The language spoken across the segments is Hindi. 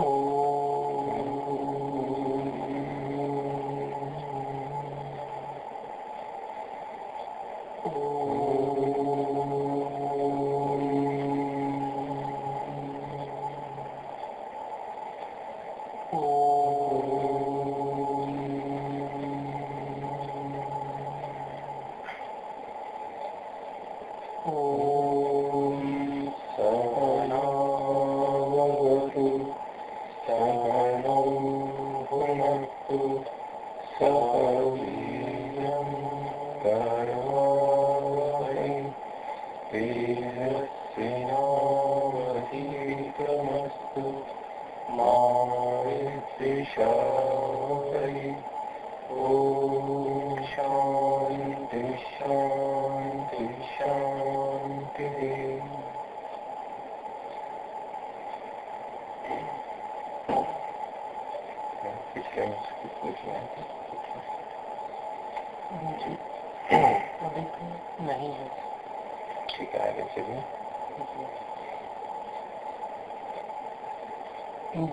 Oh.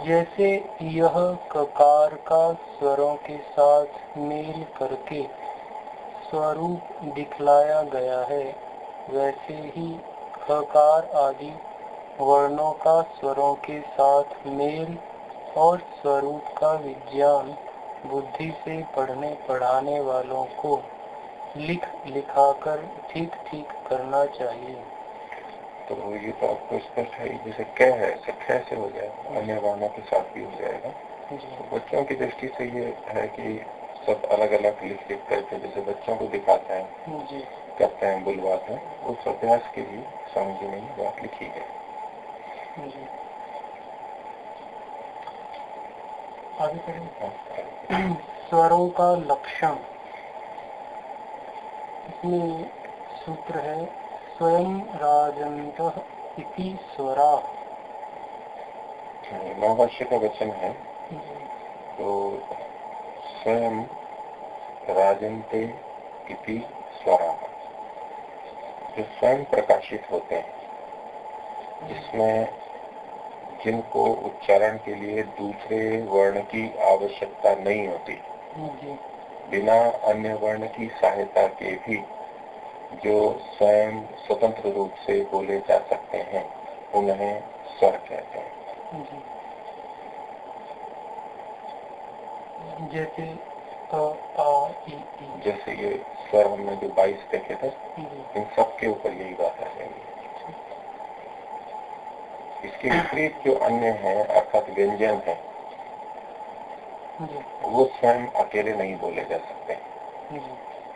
जैसे यह ककार का स्वरों के साथ मेल करके स्वरूप दिखलाया गया है, वैसे ही खकार आदि वर्णों का स्वरों के साथ मेल और स्वरूप का विज्ञान बुद्धि से पढ़ने पढ़ाने वालों को लिख लिखाकर ठीक ठीक करना चाहिए। तो ये तो आपको स्पष्ट है, जैसे क्या है कैसे हो जाए अन्य वाहनों के साथ भी हो जाएगा। तो बच्चों की दृष्टि से ये है कि सब अलग अलग लिख लिख करके जैसे बच्चों को दिखाते हैं करते हैं बुलवाते हैं उस अभ्यास के लिए स्वामी जी ने बात लिखी है हाँ, स्वरों का लक्षण। इसमें सूत्र है स्वयं राजंत इति स्वरा। महाभाष्य का वचन है। तो स्वयं राजंते इति स्वरा। जो स्वयं प्रकाशित होते हैं जिसमें जिनको उच्चारण के लिए दूसरे वर्ण की आवश्यकता नहीं होती बिना अन्य वर्ण की सहायता के भी जो स्वयं स्वतंत्र रूप से बोले जा सकते हैं उन्हें स्वर कहते हैं। जैसे जैसे ये स्वर हमने जो बाईस देखे थे इन सब के ऊपर यही बात आ जाएगी इसके विपरीत जो अन्य है अर्थात व्यंजन है वो स्वयं अकेले नहीं बोले जा सकते।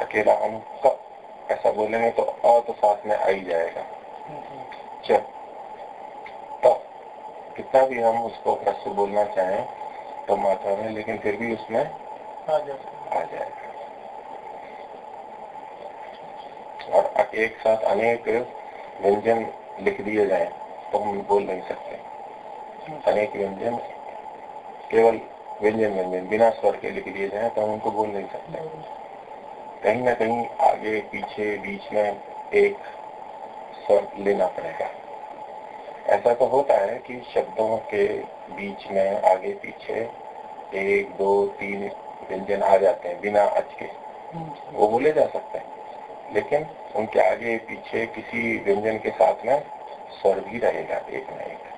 अकेला हम ऐसा बोलेंगे तो अ तो साथ में आ ही जाएगा च तो कितना भी हम उसको ह्रस्व बोलना चाहें तो मात्रा में लेकिन फिर भी उसमें आ जाएगा और एक साथ अनेक व्यंजन लिख दिए जाए तो हम बोल नहीं सकते। अनेक व्यंजन केवल व्यंजन व्यंजन बिना स्वर के लिख दिए जाए तो हम उनको बोल नहीं सकते। कहीं ना कहीं आगे पीछे बीच में एक स्वर लेना पड़ेगा। ऐसा तो होता है कि शब्दों के बीच में आगे पीछे एक, दो, तीन व्यंजन आ जाते हैं बिना अच के। वो बोले जा सकते हैं। लेकिन उनके आगे पीछे किसी व्यंजन के साथ में स्वर भी रहेगा, एक न एक।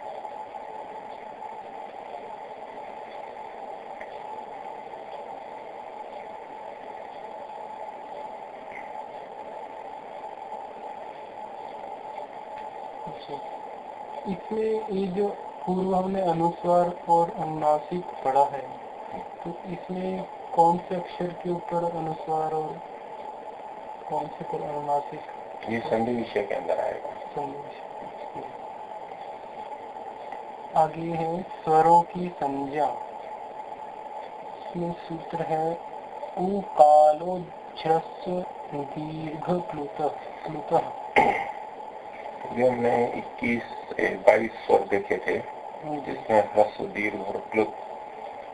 इसमें ये जो पूर्व हमने अनुस्वार और अनुनासिक पढ़ा है तो इसमें कौन से अक्षर के ऊपर अनुस्वार और कौन से पर अनुनासिक? ये संधि विषय के अंदर आएगा। संधि विषय आगे है स्वरों की संज्ञा। इसमें सूत्र है उ कालो दीर्घ प्लुत प्लुत। जो हमने इक्कीस बाईस स्वर देखे थे जिसमें ह्रस्व दीर्घ और प्लुत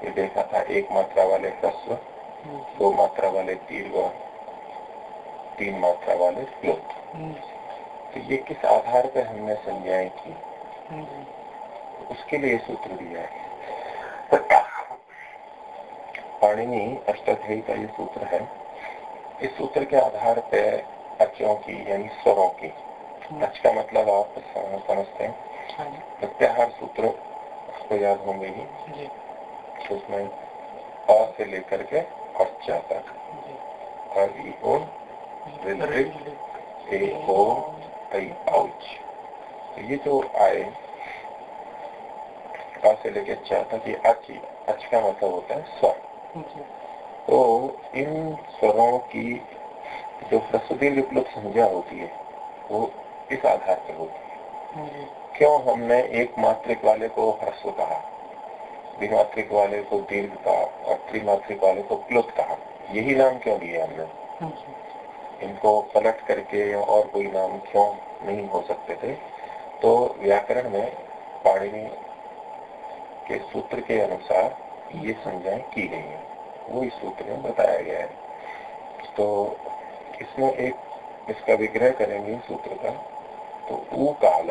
ये देखा था। एक मात्रा वाले ह्रस्व दो मात्रा वाले दीर्घ और तीन मात्रा वाले प्लुत तो ये किस आधार पर हमने संज्ञाएँ की? उसके लिए सूत्र दिया है। पाणिनि अष्टाध्यायी का ये सूत्र है। इस सूत्र के आधार पर अचों की यानी स्वरों की अच का मतलब आप समझते हैं। हाँ प्रत्याहार सूत्र आपको याद होंगे ही। तो उसमें अ से लेकर के अच्छा तक। और तो ये जो आए से लेकर अच्छा तक ये अच अच का मतलब होता है स्वर। तो इन स्वरों की जो प्रस्तुति विप्लुप संज्ञा होती है वो इस आधार पर होती है। क्यों हमने एक मात्रिक वाले को ह्रस्व कहा? द्विमात्रिक वाले को दीर्घ कहा और त्रिमात्रिक वाले को प्लुत कहा। यही नाम क्यों दिए हमने? इनको पलट करके या और कोई नाम क्यों नहीं हो सकते थे? तो व्याकरण में पाणिनि के सूत्र के अनुसार ये संज्ञाएँ की गई है। वो इस सूत्र में बताया गया है। तो इसमें एक इसका विग्रह करेंगे सूत्र का। तो काल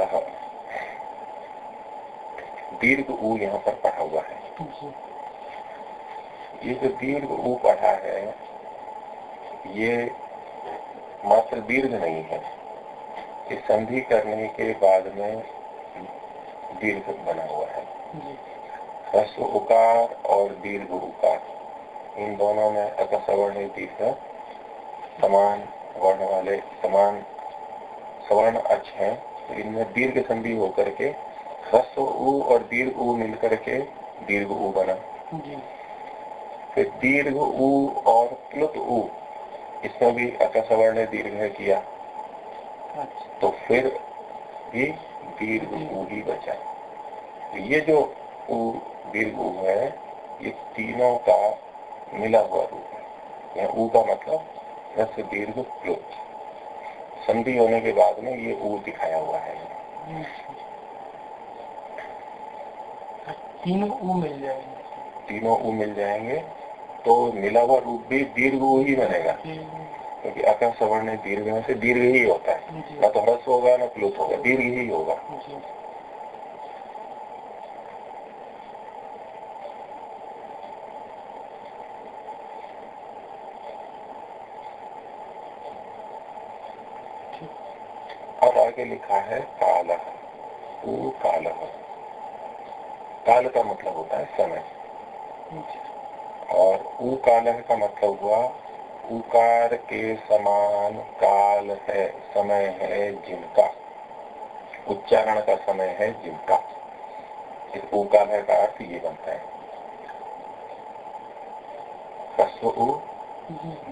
दीर्घ ऊ यहाँ पर पढ़ा हुआ है। ये जो दीर्घ ऊ पढ़ा है ये मात्र दीर्घ नहीं है। ये संधि करने के बाद में दीर्घ बना हुआ है। ह्रस्व उकार और दीर्घ उकार इन दोनों में अकसवर्ण दीर्घ समान वर्ण वाले समान सवर्ण अच है तो इनमें दीर्घ संधि होकर के ह्रस्व उ और दीर्घ उ मिलकर के दीर्घ ऊ बना। फिर दीर्घ उ और प्लुत उ इसमें भी अकसवर्ण दीर्घ है किया। अच्छा। तो फिर भी दीर्घ उ ही बचा। तो ये जो ऊ दीर्घ उ है ये तीनों का मिला हुआ रूप है। ऊ का मतलब रस दीर्घ प्लुत। संधि होने के बाद में ये ऊ दिखाया हुआ है। तीनों ऊ मिल जाएँगे। तीनों ऊ मिल जाएँगे तो मिला हुआ रूप भी दीर्घ ऊ ही बनेगा। क्योंकि तो सवर्ण दीर्घ में से दीर्घ ही होता है। न तो ह्रस्व होगा न प्लुत होगा दीर्घ ही होगा और आगे लिखा है काल। काल। काल का मतलब होता है समय। और ऊ काल का मतलब हुआ, उकार के समान काल है, समय है जिनका। उच्चारण का समय है जिनका। इस उकाल का अर्थ ये बनता है।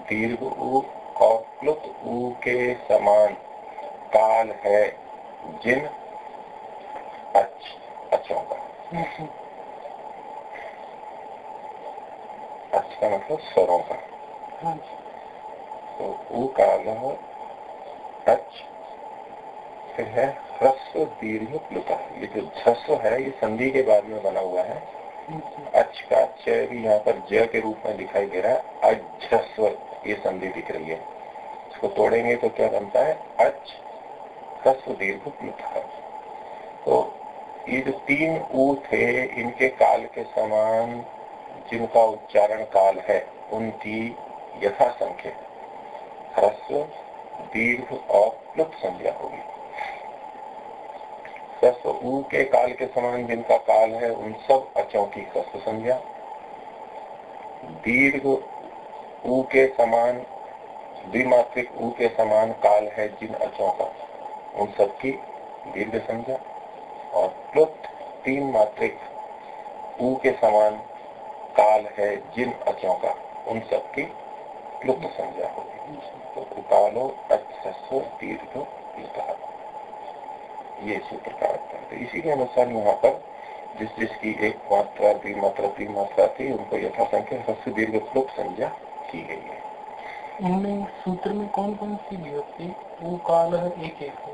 दीर्घ ऊ और प्लुत ऊ के समान। काल है जिन अच्छ अच्छों का। अच्छ का मतलब स्वरों का। तो ऊ काल अच्छ फिर है ह्रस्व दीर्घ प्लुता। ये जो झस्व है ये संधि के बाद में बना हुआ है। अच्छ का च भी यहाँ पर ज के रूप में दिखाई दे रहा है। अजस्व ये संधि दिख रही है। इसको तोड़ेंगे तो क्या बनता है? अच्छ ह्रस्व दीर्घ था तो ये जो तीन ऊ थे इनके काल के समान जिनका उच्चारण काल है, उनकी यथा संख्या ह्रस्व, दीर्घ और प्लुत संज्ञा होगी। ह्रस्व, ऊ के काल के समान जिनका काल है, उन सब अचों की ह्रस्व संज्ञा। दीर्घ, ऊ के समान, द्विमात्रिक ऊ के समान काल है जिन अचों का। उन सबकी दीर्घ संज्ञा और प्लुत तीन मात्रिक ऊ के समान काल है जिन अचों का, उन सबकी प्लुत संज्ञा होगी। तो अच्छस्व दीर्घ ये सूत्र का अर्थ तो इसी के अनुसार यहाँ पर जिस जिसकी एक मात्रा द्विमात्रा तीन मात्रा थी, उनको यथासंख्या सबसे दीर्घ प्लुत संज्ञा की गई है। इनमें सूत्र में कौन कौन सी विभक्ति वो काल एक एक है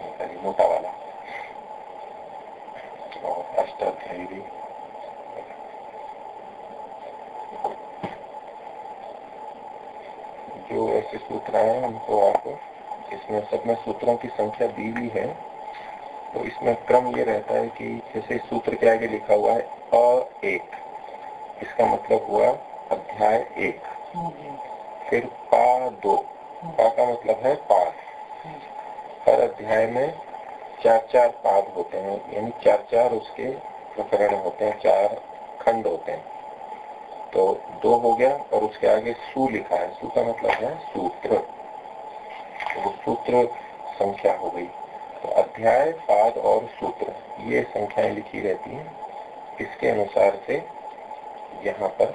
मोटा वाला और अष्टाध्यायी भी जो। ऐसे सूत्र हैं उनको आप इसमें सब में सूत्रों की संख्या दी हुई है तो इसमें क्रम ये रहता है कि जैसे सूत्र के आगे लिखा हुआ है अ एक इसका मतलब हुआ अध्याय एक फिर पा दो। पा का मतलब है पास हर अध्याय में चार चार पाद होते हैं, यानी चार चार उसके प्रकरण होते हैं, चार खंड होते हैं। तो दो हो गया और उसके आगे सु लिखा है। सु का मतलब है सूत्र। तो सूत्र संख्या हो गई। तो अध्याय, पाद और सूत्र, ये संख्याएँ लिखी रहती हैं। इसके अनुसार से यहाँ पर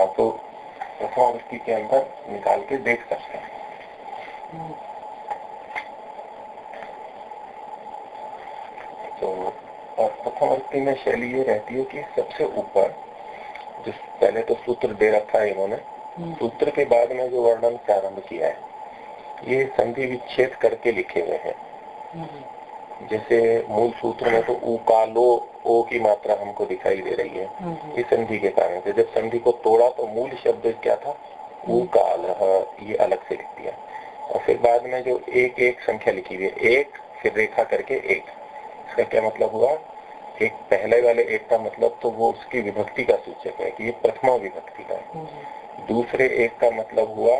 आप तो प्रथमावृत्ति के अंदर निकाल के देख सकते हैं तो और प्रथमावृत्ति में शैली ये रहती है कि सबसे ऊपर जिस पहले तो सूत्र दे रखा है इन्होंने हम्म। सूत्र के बाद में जो वर्णन प्रारंभ किया है ये संधि विच्छेद करके लिखे हुए हैं हम्म। जैसे मूल सूत्र में तो उकालो ओ की मात्रा हमको दिखाई दे रही है हम्म। इस संधि के कारण से जब संधि को तोड़ा तो मूल शब्द क्या था उकाल ये अलग से लिख दिया और फिर बाद में जो एक एक संख्या लिखी हुई है एक फिर रेखा करके एक इसका क्या मतलब हुआ एक पहले वाले एक का मतलब तो वो उसकी विभक्ति का सूचक है कि ये प्रथमा विभक्ति का है दूसरे एक का मतलब हुआ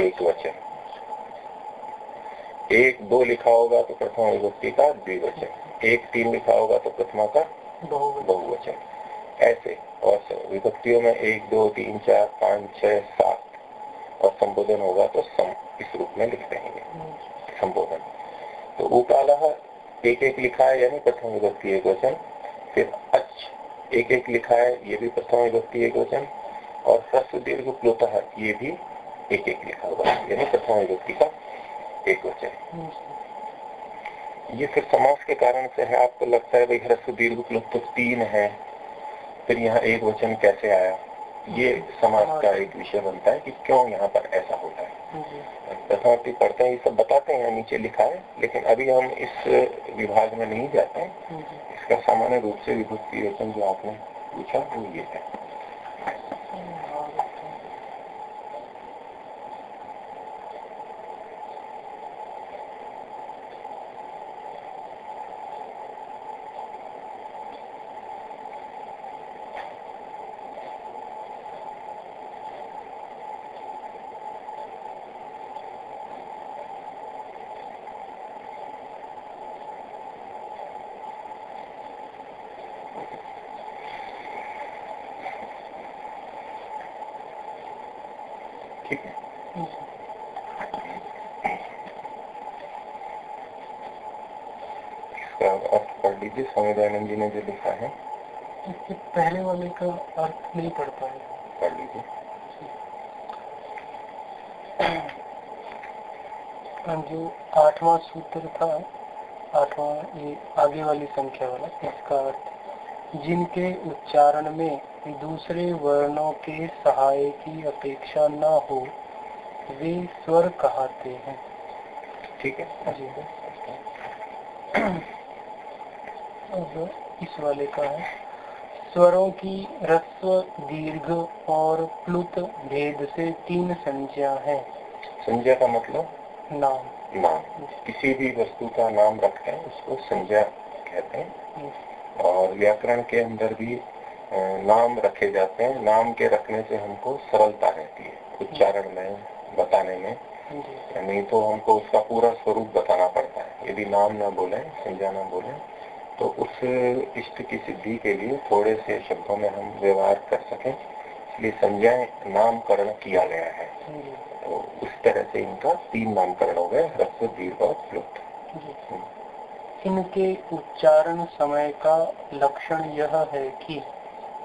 एक वचन। एक दो लिखा होगा तो प्रथमा विभक्ति का द्विवचन। एक तीन लिखा होगा तो प्रथमा का बहुवचन। ऐसे और विभक्तियों में एक दो तीन चार पाँच छह सात और संबोधन होगा तो सम इस रूप में लिख देंगे। संबोधन। तो उकाला एक एक लिखा है, यानी प्रथम विभक्ति एक वचन। फिर अच एक एक लिखा है, ये भी प्रथम विभक्ति एक वचन। और ह्रस्व दीर्घ प्लुत ये भी एक एक लिखा हुआ है, यानी प्रथम विभक्ति का एक वचन। ये फिर समास के कारण से है, आपको लगता है भाई ह्रस्व दीर्घ प्लुत तो तीन है, फिर यहाँ एक वचन कैसे आया? ये समाज का एक विषय बनता है कि क्यों यहाँ पर ऐसा होता है। प्रथमार्थी पढ़ते हैं ये सब बताते हैं नीचे लिखा है लेकिन अभी हम इस विभाग में नहीं जाते। हैं इसका सामान्य रूप से विभुत जो आपने पूछा वो ये है लीजिए स्वामी दयानंद जी ने जो लिखा है। इसके पहले वाले का अर्थ नहीं पढ़ पाए। पढ़ लीजिए। जो आठवां सूत्र था आठवां ये आगे वाली संख्या वाला इसका अर्थ जिनके उच्चारण में दूसरे वर्णों के सहाय की अपेक्षा न हो वे स्वर कहते हैं। ठीक है। जी। इस वाले का है। स्वरों की रस्व दीर्घ और प्लुत भेद से तीन संज्ञा है। संज्ञा का मतलब? नाम। नाम। किसी भी वस्तु का नाम रखते हैं उसको संज्ञा कहते हैं। और व्याकरण के अंदर भी नाम रखे जाते हैं। नाम के रखने से हमको सरलता रहती है उच्चारण में बताने में। नहीं तो हमको उसका पूरा स्वरूप बताना पड़ता है। यदि नाम ना बोले संज्ञा ना बोले तो उस इष्ट की सिद्धि के लिए थोड़े से शब्दों में हम व्यवहार कर सकें। इसलिए संज्ञाएँ नामकरण किया गया है। तो उस तरह से इनका तीन नामकरण हो गए ह्रस्व दीर्घ और प्लुप्त इनके उच्चारण समय का लक्षण यह है कि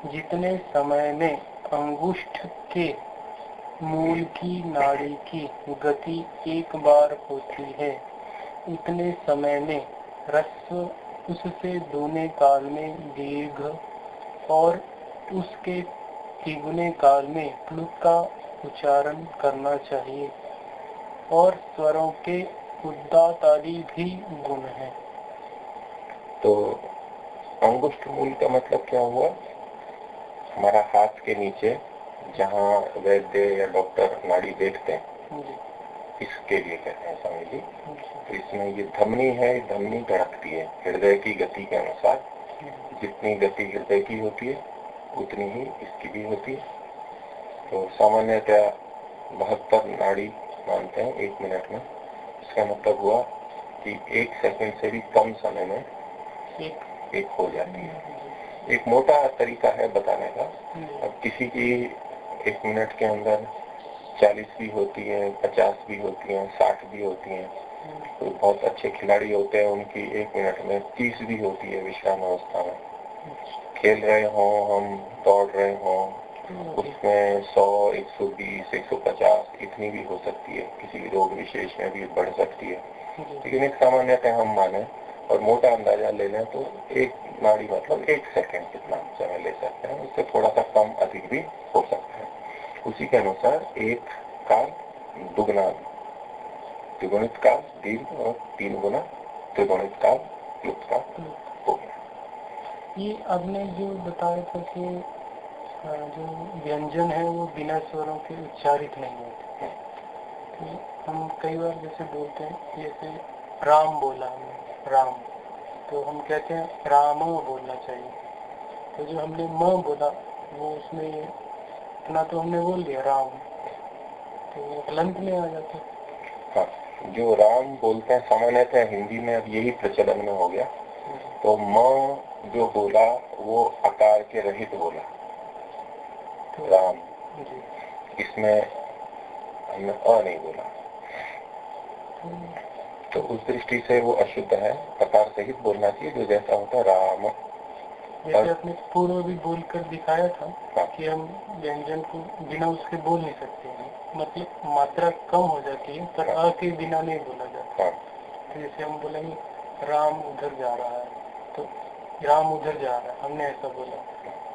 जितने समय में अंगुष्ठ के मूल की नाड़ी की गति एक बार होती है, उतने समय में रस्व उससे दोने काल में दीर्घ और उसके तिगुने काल में प्लुत का उच्चारण करना चाहिए। और स्वरों के उदात आदि भी गुण है। तो अंगुष्ठ मूल का मतलब क्या हुआ? हमारा हाथ के नीचे जहाँ वैद्य या डॉक्टर नाड़ी देखते हैं इसके लिए कहते हैं स्वामी जी। इसमें ये धमनी है धमनी धड़कती है। हृदय की गति के अनुसार। जितनी गति हृदय की होती है उतनी ही इसकी भी होती है। तो सामान्यतः बहत्तर नाड़ी मानते हैं एक मिनट में। इसका मतलब हुआ कि एक सेकंड से भी कम समय में एक, एक हो जाती है। एक मोटा तरीका है बताने का। अब किसी की एक मिनट के अंदर चालीस भी होती है पचास भी होती है साठ भी होती है। बहुत अच्छे खिलाड़ी होते हैं उनकी एक मिनट में तीस भी होती है विश्राम अवस्था में। खेल रहे हो हम दौड़ रहे हो उसमें सौ एक सौ बीस एक सौ पचास इतनी भी हो सकती है किसी रोग विशेष में भी बढ़ सकती है। लेकिन एक सामान्यतः हम माने और मोटा अंदाज़ा ले लें तो एक नाड़ी मतलब एक सेकंड कितना समय ले सकते हैं उससे थोड़ा सा कम अधिक भी हो सकता है। उसी के अनुसार एक काल दुगना त्रिगुणित काल दीर्घ और तीन गुना त्रिगुणित काल लुप्त का हो गया। ये आपने जो बताया था कि जो व्यंजन है वो बिना स्वरों के उच्चारित नहीं होते तो हम कई बार जैसे बोलते हैं जैसे राम बोला हमने राम। तो हम कहते हैं राम बोलना चाहिए। तो जो हमने म बोला वो उसमें इतना तो हमने बोल दिया राम। तो हलंत में आ जाता हाँ। जो राम बोलते हैं सामान्यतः हिंदी में अब यही प्रचलन में हो गया तो म जो बोला वो आकार के रहित बोला। तो राम इसमें हमने अ नहीं बोला। तो उस दृष्टि से वो अशुद्ध है प्रकार सहित बोलना चाहिए जो जैसा होता है राम। जैसे अपने पूर्व भी बोल कर दिखाया था हाँ। कि हम व्यंजन को बिना उसके बोल नहीं सकते हैं। मतलब मात्रा कम हो जाती है पर हाँ। अ के बिना नहीं बोला जाता हाँ। तो जैसे हम बोलेंगे राम उधर जा रहा है तो राम उधर जा रहा है हमने ऐसा बोला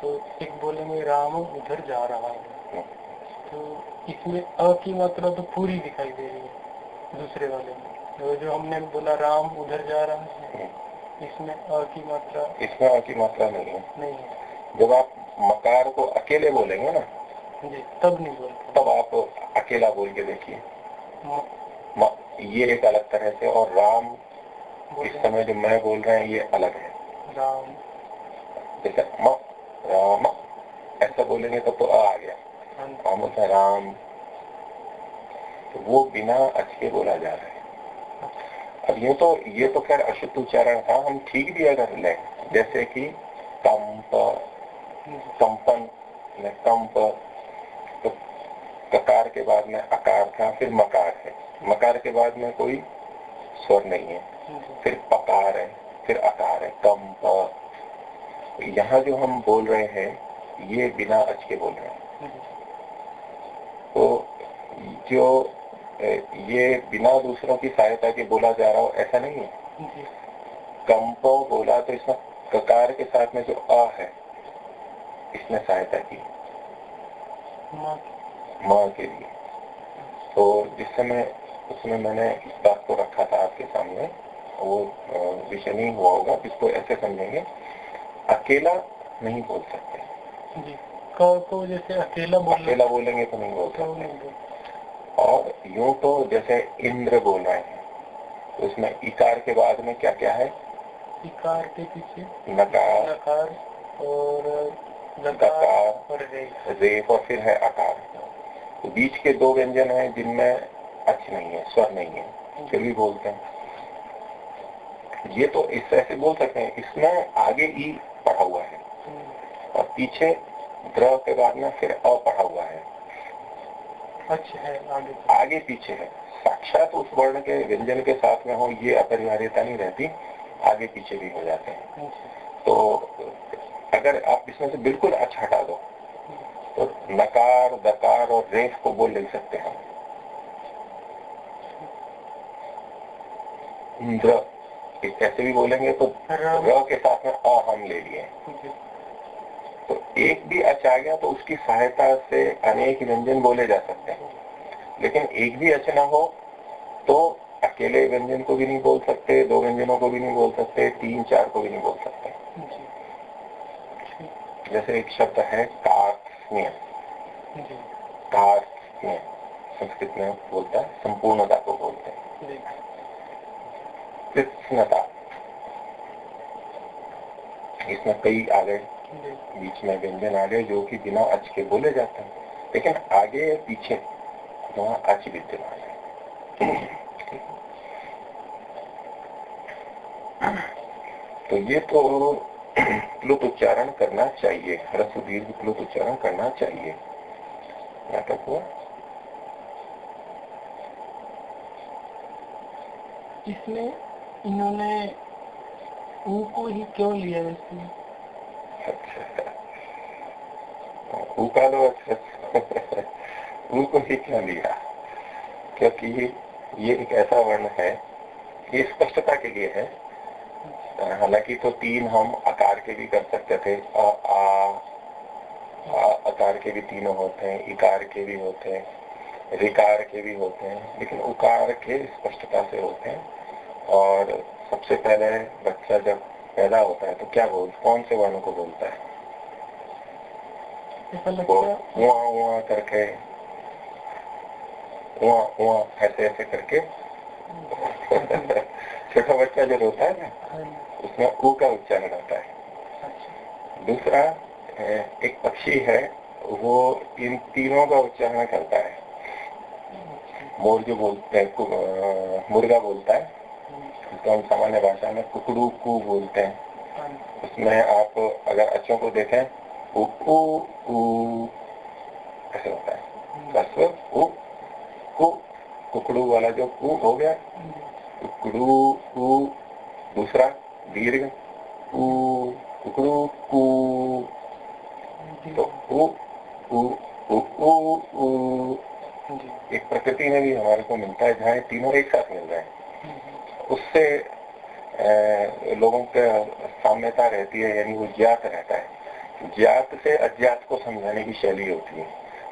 तो एक बोलेंगे राम उधर जा रहा है हाँ। तो इसमें अ की मात्रा तो पूरी दिखाई दे रही है दूसरे वाले में तो जो हमने बोला राम उधर जा रहा है इसमें अ की मात्रा इसमें अ की मात्रा नहीं है नहीं है जब आप मकार को अकेले बोलेंगे ना जी तब नहीं बोलते तब आप अकेला बोल के देखिए। ये एक अलग तरह से और राम इस समय जो मैं बोल रहे हैं ये अलग है। राम। जैसे म राम ऐसा बोलेंगे तो, तो आ गया। हाँ। राम राम। तो वो बिना अच्छे बोला जा रहा है। अब ये तो ये तो खैर अशुद्ध उच्चारण था हम ठीक भी अगर लें जैसे कि कंप कंपन कंप ककार के बाद में अकार था फिर मकार है। मकार के बाद में कोई स्वर नहीं है। फिर पकार है फिर अकार है कंप यहाँ जो हम बोल रहे हैं ये बिना अच के बोल रहे हैं। तो जो ये बिना दूसरों की सहायता के बोला जा रहा हो ऐसा नहीं है। कंपो बोला तो इसमें ककार के साथ में जो अ है इसने सहायता की माँ के लिए। तो जिस समय उसमें मैंने इस बात को रखा था आपके सामने वो विषय नहीं हुआ होगा इसको ऐसे समझेंगे अकेला नहीं बोल सकते। जी। को जैसे अकेला बोल अकेला बोलेंगे तो नहीं बोल तो सकते। और यूँ तो जैसे इंद्र बोल रहे हैं तो इसमें इकार के बाद में क्या क्या है? इकार के पीछे नकार। नकार और नकार। और रेफ और फिर है आकार। तो बीच के दो व्यंजन हैं जिनमें अच्छ नहीं है स्वर नहीं है। फिर भी बोलते हैं। ये तो इस ऐसे बोल सकते हैं इसमें आगे ई पढ़ा हुआ है। और पीछे द्रव के बाद में फिर अ पढ़ा हुआ है। अच्छा है आगे। आगे पीछे है। साक्षात उस वर्ण के व्यंजन के साथ में हो ये अपरिहार्यता नहीं रहती आगे पीछे भी हो जाते हैं। अच्छा। तो अगर आप इसमें से बिल्कुल अच्छा हटा दो तो नकार दकार और रेफ को बोल ले सकते हैं। इंद्र ऐसे भी बोलेंगे तो र के साथ में अ हम ले लिए। तो एक भी अच आ गया तो उसकी सहायता से अनेक व्यंजन बोले जा सकते हैं। लेकिन एक भी अच ना हो तो अकेले व्यंजन को भी नहीं बोल सकते दो व्यंजनों को भी नहीं बोल सकते तीन चार को भी नहीं बोल सकते। जैसे एक शब्द है कार्य संस्कृत में बोलता है संपूर्णता को बोलते हैं। कृष्णता। इसमें कई आ गए बीच में व्यंजन आ गए जो कि बिना अच के बोले जाते हैं। लेकिन आगे या पीछे वहाँ अच विद्यमान है। तो ये तो प्लुत उच्चारण करना चाहिए। ह्रस्व दीर्घ प्लुत उच्चारण करना चाहिए। नाटक हुआ। इसमें इन्होंने ऊ को ही क्यों लिया वैसे? अच्छा। ऊ का लो अच्छा। ऊ को ही क्यों लिया? क्योंकि ये एक ऐसा वर्ण है ये स्पष्टता के लिए है। हालाँकि तो तीन हम आकार के भी कर सकते थे। आ, आ, आ, आकार के भी तीनों होते हैं इकार के भी होते हैं रिकार के भी होते हैं लेकिन उकार के स्पष्टता से होते हैं। और सबसे पहले बच्चा जब पैदा होता है तो क्या बोल कौन से वर्ण को बोलता है? वहाँ वहाँ करके वहाँ वहाँ ऐसे ऐसे करके। छोटा बच्चा जो होता है ना हाँ। उसमें ऊ का उच्चारण होता है। दूसरा एक पक्षी है वो इन तीनों का उच्चारण करता है। मोर जो बोलते हैं मुर्गा बोलता है उसको हम सामान्य भाषा में कुकड़ू कु बोलते हैं। उसमें आप अगर अच्छों को देखें ऐसे होता है। उ कुकड़ू वाला जो कु हो गया कुकड़ू कु दूसरा दीर्घ एक प्रकृति में भी हमारे को मिलता है जहाँ तीनों एक साथ मिल रहे हैं। उससे लोगों के साम्यता रहती है, यानी वो ज्ञात रहता है। ज्ञात से अज्ञात को समझाने की शैली होती है।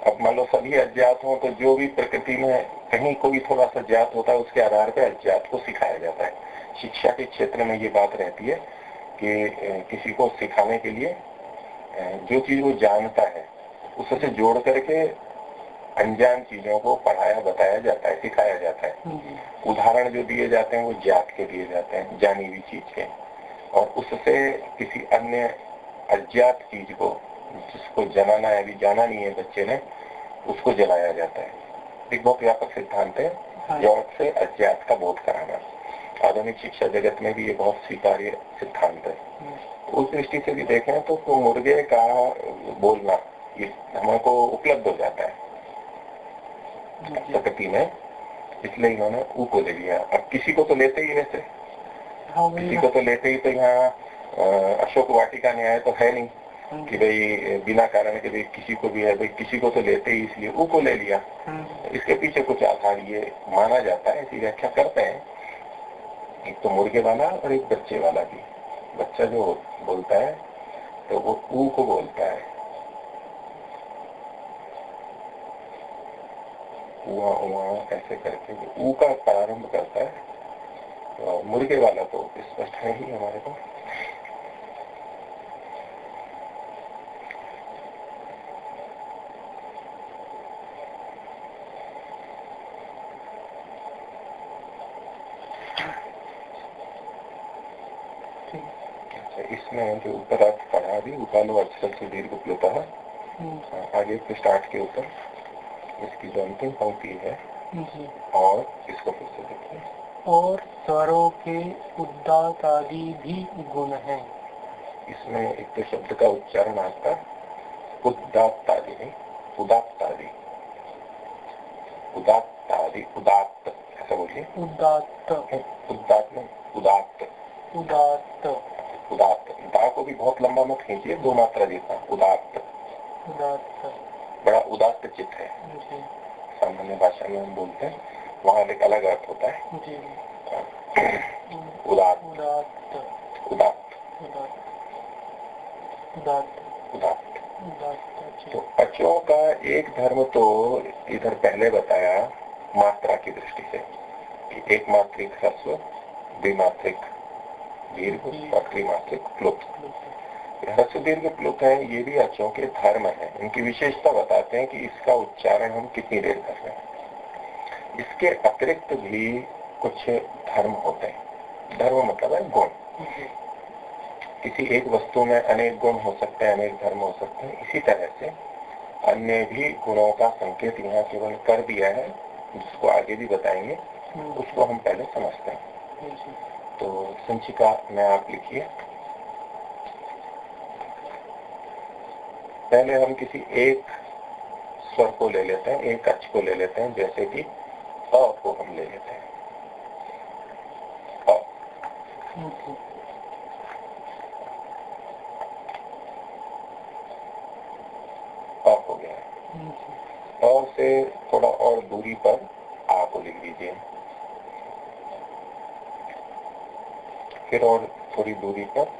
अब मान लो सभी अज्ञात हो तो जो भी प्रकृति में कहीं कोई थोड़ा सा ज्ञात होता है उसके आधार पर अज्ञात को सिखाया जाता है। शिक्षा के क्षेत्र में ये बात रहती है कि किसी को सिखाने के लिए जो चीज़ वो जानता है उससे जोड़ करके अनजान चीज़ों को पढ़ाया बताया जाता है सिखाया जाता है। हम्म। उदाहरण जो दिए जाते हैं वो ज्ञात के दिए जाते हैं जानी हुई चीज़ के। और उससे किसी अन्य अज्ञात चीज़ को जिसको जनाना है अभी जाना नहीं है बच्चे ने उसको जलाया जाता है। एक बहुत व्यापक सिद्धांत है हाँ। से अज्ञात का बोध कराना। आधुनिक शिक्षा जगत में भी ये बहुत स्वीकार्य सिद्धांत है। उस दृष्टि से भी देखें तो, तो मुर्गे का बोलना ये हमको उपलब्ध हो जाता है। प्रकृति में इसलिए इन्होंने ऊ को ले लिया अब किसी को तो लेते ही वैसे। हाँ, किसी को तो लेते ही तो यहाँ अशोक वाटिका न्याय तो है नहीं। कि भाई बिना कारण के भाई किसी को भी है भाई किसी को तो लेते ही इसलिए ऊ को ले लिया। हाँ। इसके पीछे कुछ आधार ये माना जाता है ऐसी व्याख्या करते हैं। एक तो मुर्गे वाला और एक बच्चे वाला भी। बच्चा जो बोलता है तो वो ऊ को बोलता है। ऐसे करके ऊ का प्रारंभ करता है। तो मुर्गे वाला तो स्पष्ट है ही हमारे को। इसमें जो ऊपर अर्थ पढ़ा अभी उपालो अक्षर से दीर्घ प्लुत हम्म। आगे के स्टार्ट के ऊपर इसकी जो अंतिम पंक्ति है और इसको फिर से देखिए और स्वरों के उदात आदि भी गुण है। इसमें एक तो शब्द का उच्चारण आता उदात आदि नहीं उदात आदि उदात आदि उदात ऐसा बोलिए। उदात उदात में उदात उदात उदात्त। दा को भी बहुत लंबा मत खींचिए दो मात्रा जितना उदात्त। बड़ा उदात्त चित्त है। सामान्य भाषा में हम बोलते हैं वहाँ एक अलग अर्थ होता है। उदात उदात उदात उदात्त। तो अचों का एक धर्म तो इधर पहले बताया मात्रा की दृष्टि से कि एक मात्रिक ह्रस्व द्विमात्रिक दीर्घ और त्रिमात्रिक प्लुप्त ह्रस्व दीर्घ प्लुप्त है, ये भी अचों के धर्म है। इनकी विशेषता बताते हैं कि इसका उच्चारण हम कितनी देर कर रहे हैं। इसके अतिरिक्त भी कुछ धर्म होते हैं। धर्म मतलब है गुण। किसी एक वस्तु में अनेक गुण हो सकते हैं, अनेक धर्म हो सकते हैं। इसी तरह से अन्य भी गुणों का संकेत यहाँ केवल कर दिया है, जिसको आगे भी बताएँगे, उसको हम पहले समझते हैं। तो संचिका, में आप लिखिए। पहले हम किसी एक स्वर को ले लेते हैं, एक अक्ष को ले लेते हैं, जैसे कि अ को हम ले लेते हो गया और से थोड़ा और दूरी पर आ को लिख दीजिए फिर और थोड़ी दूरी पर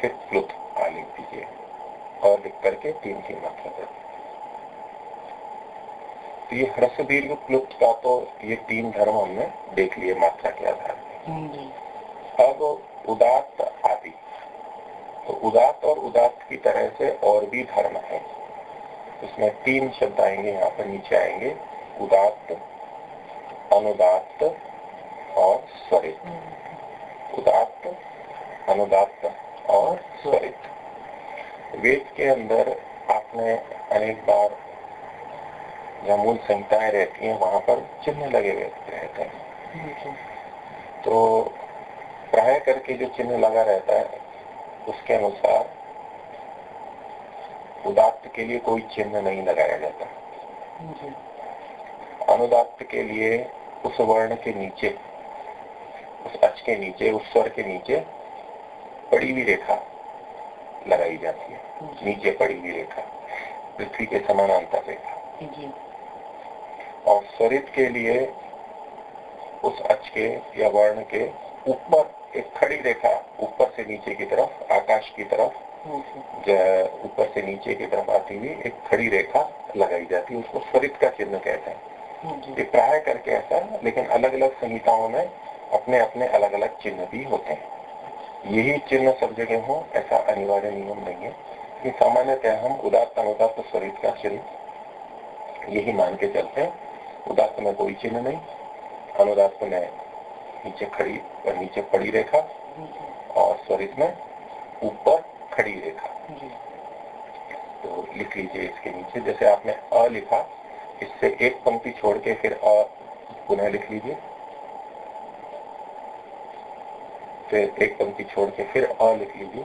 फिर प्लुत आ लिख दीजिए और लिख करके तीन तीन मात्रा कर तो ये ह्रस्व दीर्घ प्लुत का तो ये तीन धर्म हमने देख लिए मात्रा के आधार पर अब उदात आदि। तो उदात और उदात की तरह से और भी धर्म है। इसमें तीन शब्द आएँगे यहाँ पर नीचे आएँगे उदात्त अनुदात और स्वरित उदात्त अनुदात्त और स्वरित। वेद के अंदर आपने अनेक बार जहाँ मूल संहिताएँ रहती हैं वहाँ पर चिन्ह लगे हुए रहते हैं। तो प्राय करके जो चिन्ह लगा रहता है उसके अनुसार उदात्त के लिए कोई चिन्ह नहीं लगाया जाता। अनुदात्त के लिए उस वर्ण के नीचे अच के नीचे उस स्वर के नीचे पड़ी हुई रेखा लगाई जाती है। नीचे पड़ी हुई रेखा पृथ्वी के समानांतर रेखा। और स्वरित के लिए उस अच के या वर्ण के ऊपर एक खड़ी रेखा ऊपर से नीचे की तरफ़ आकाश की तरफ़ ऊपर से नीचे की तरफ़ आती हुई एक खड़ी रेखा लगाई जाती है। उसको स्वरित का चिन्ह कहते हैं। ये प्राय करके ऐसा लेकिन अलग अलग संहिताओं में अपने अपने अलग अलग चिन्ह भी होते हैं। यही चिन्ह सब जगह हो ऐसा अनिवार्य नियम नहीं है कि सामान्यतः हम उदात्त अनुदात स्वरित का चिन्ह यही मान के चलते हैं। उदात्त में कोई चिन्ह नहीं अनुदात में नीचे खड़ी और नीचे पड़ी रेखा और स्वरित में ऊपर खड़ी रेखा। तो लिख लीजिए इसके नीचे जैसे आपने अ लिखा इससे एक पंक्ति छोड़ के फिर अ पुनः लिख लीजिए। फिर एक पंक्ति छोड़ के फिर अ लिख लीजिए।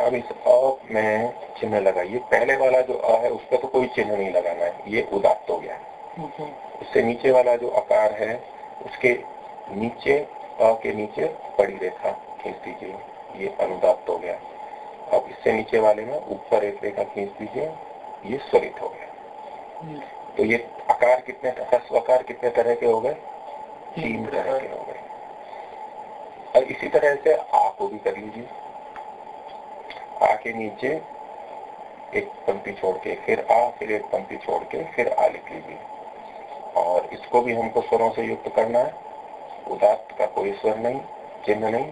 अब इस अ में चिन्ह लगाइए। पहले वाला जो अ है उसका तो कोई चिन्ह नहीं लगाना है। ये उदात्त हो गया। उससे नीचे वाला जो आकार है उसके नीचे अ के नीचे बड़ी रेखा खींच दीजिए। ये अनुदात हो गया। अब इससे नीचे वाले में ऊपर एक रेखा खींच दीजिए। ये स्वरित हो गया। तो ये आकार कितने आकार कितने तरह के हो गए? तीन तरह। के हो गए। और इसी तरह से आ को भी कर लीजिए। आ के नीचे एक पंक्ति छोड़ के, फिर आ फिर एक पंक्ति छोड़ के, फिर आ लिख लीजिए। और इसको भी हमको स्वरों से युक्त करना है। उदात्त का कोई स्वर नहीं, चिन्ह नहीं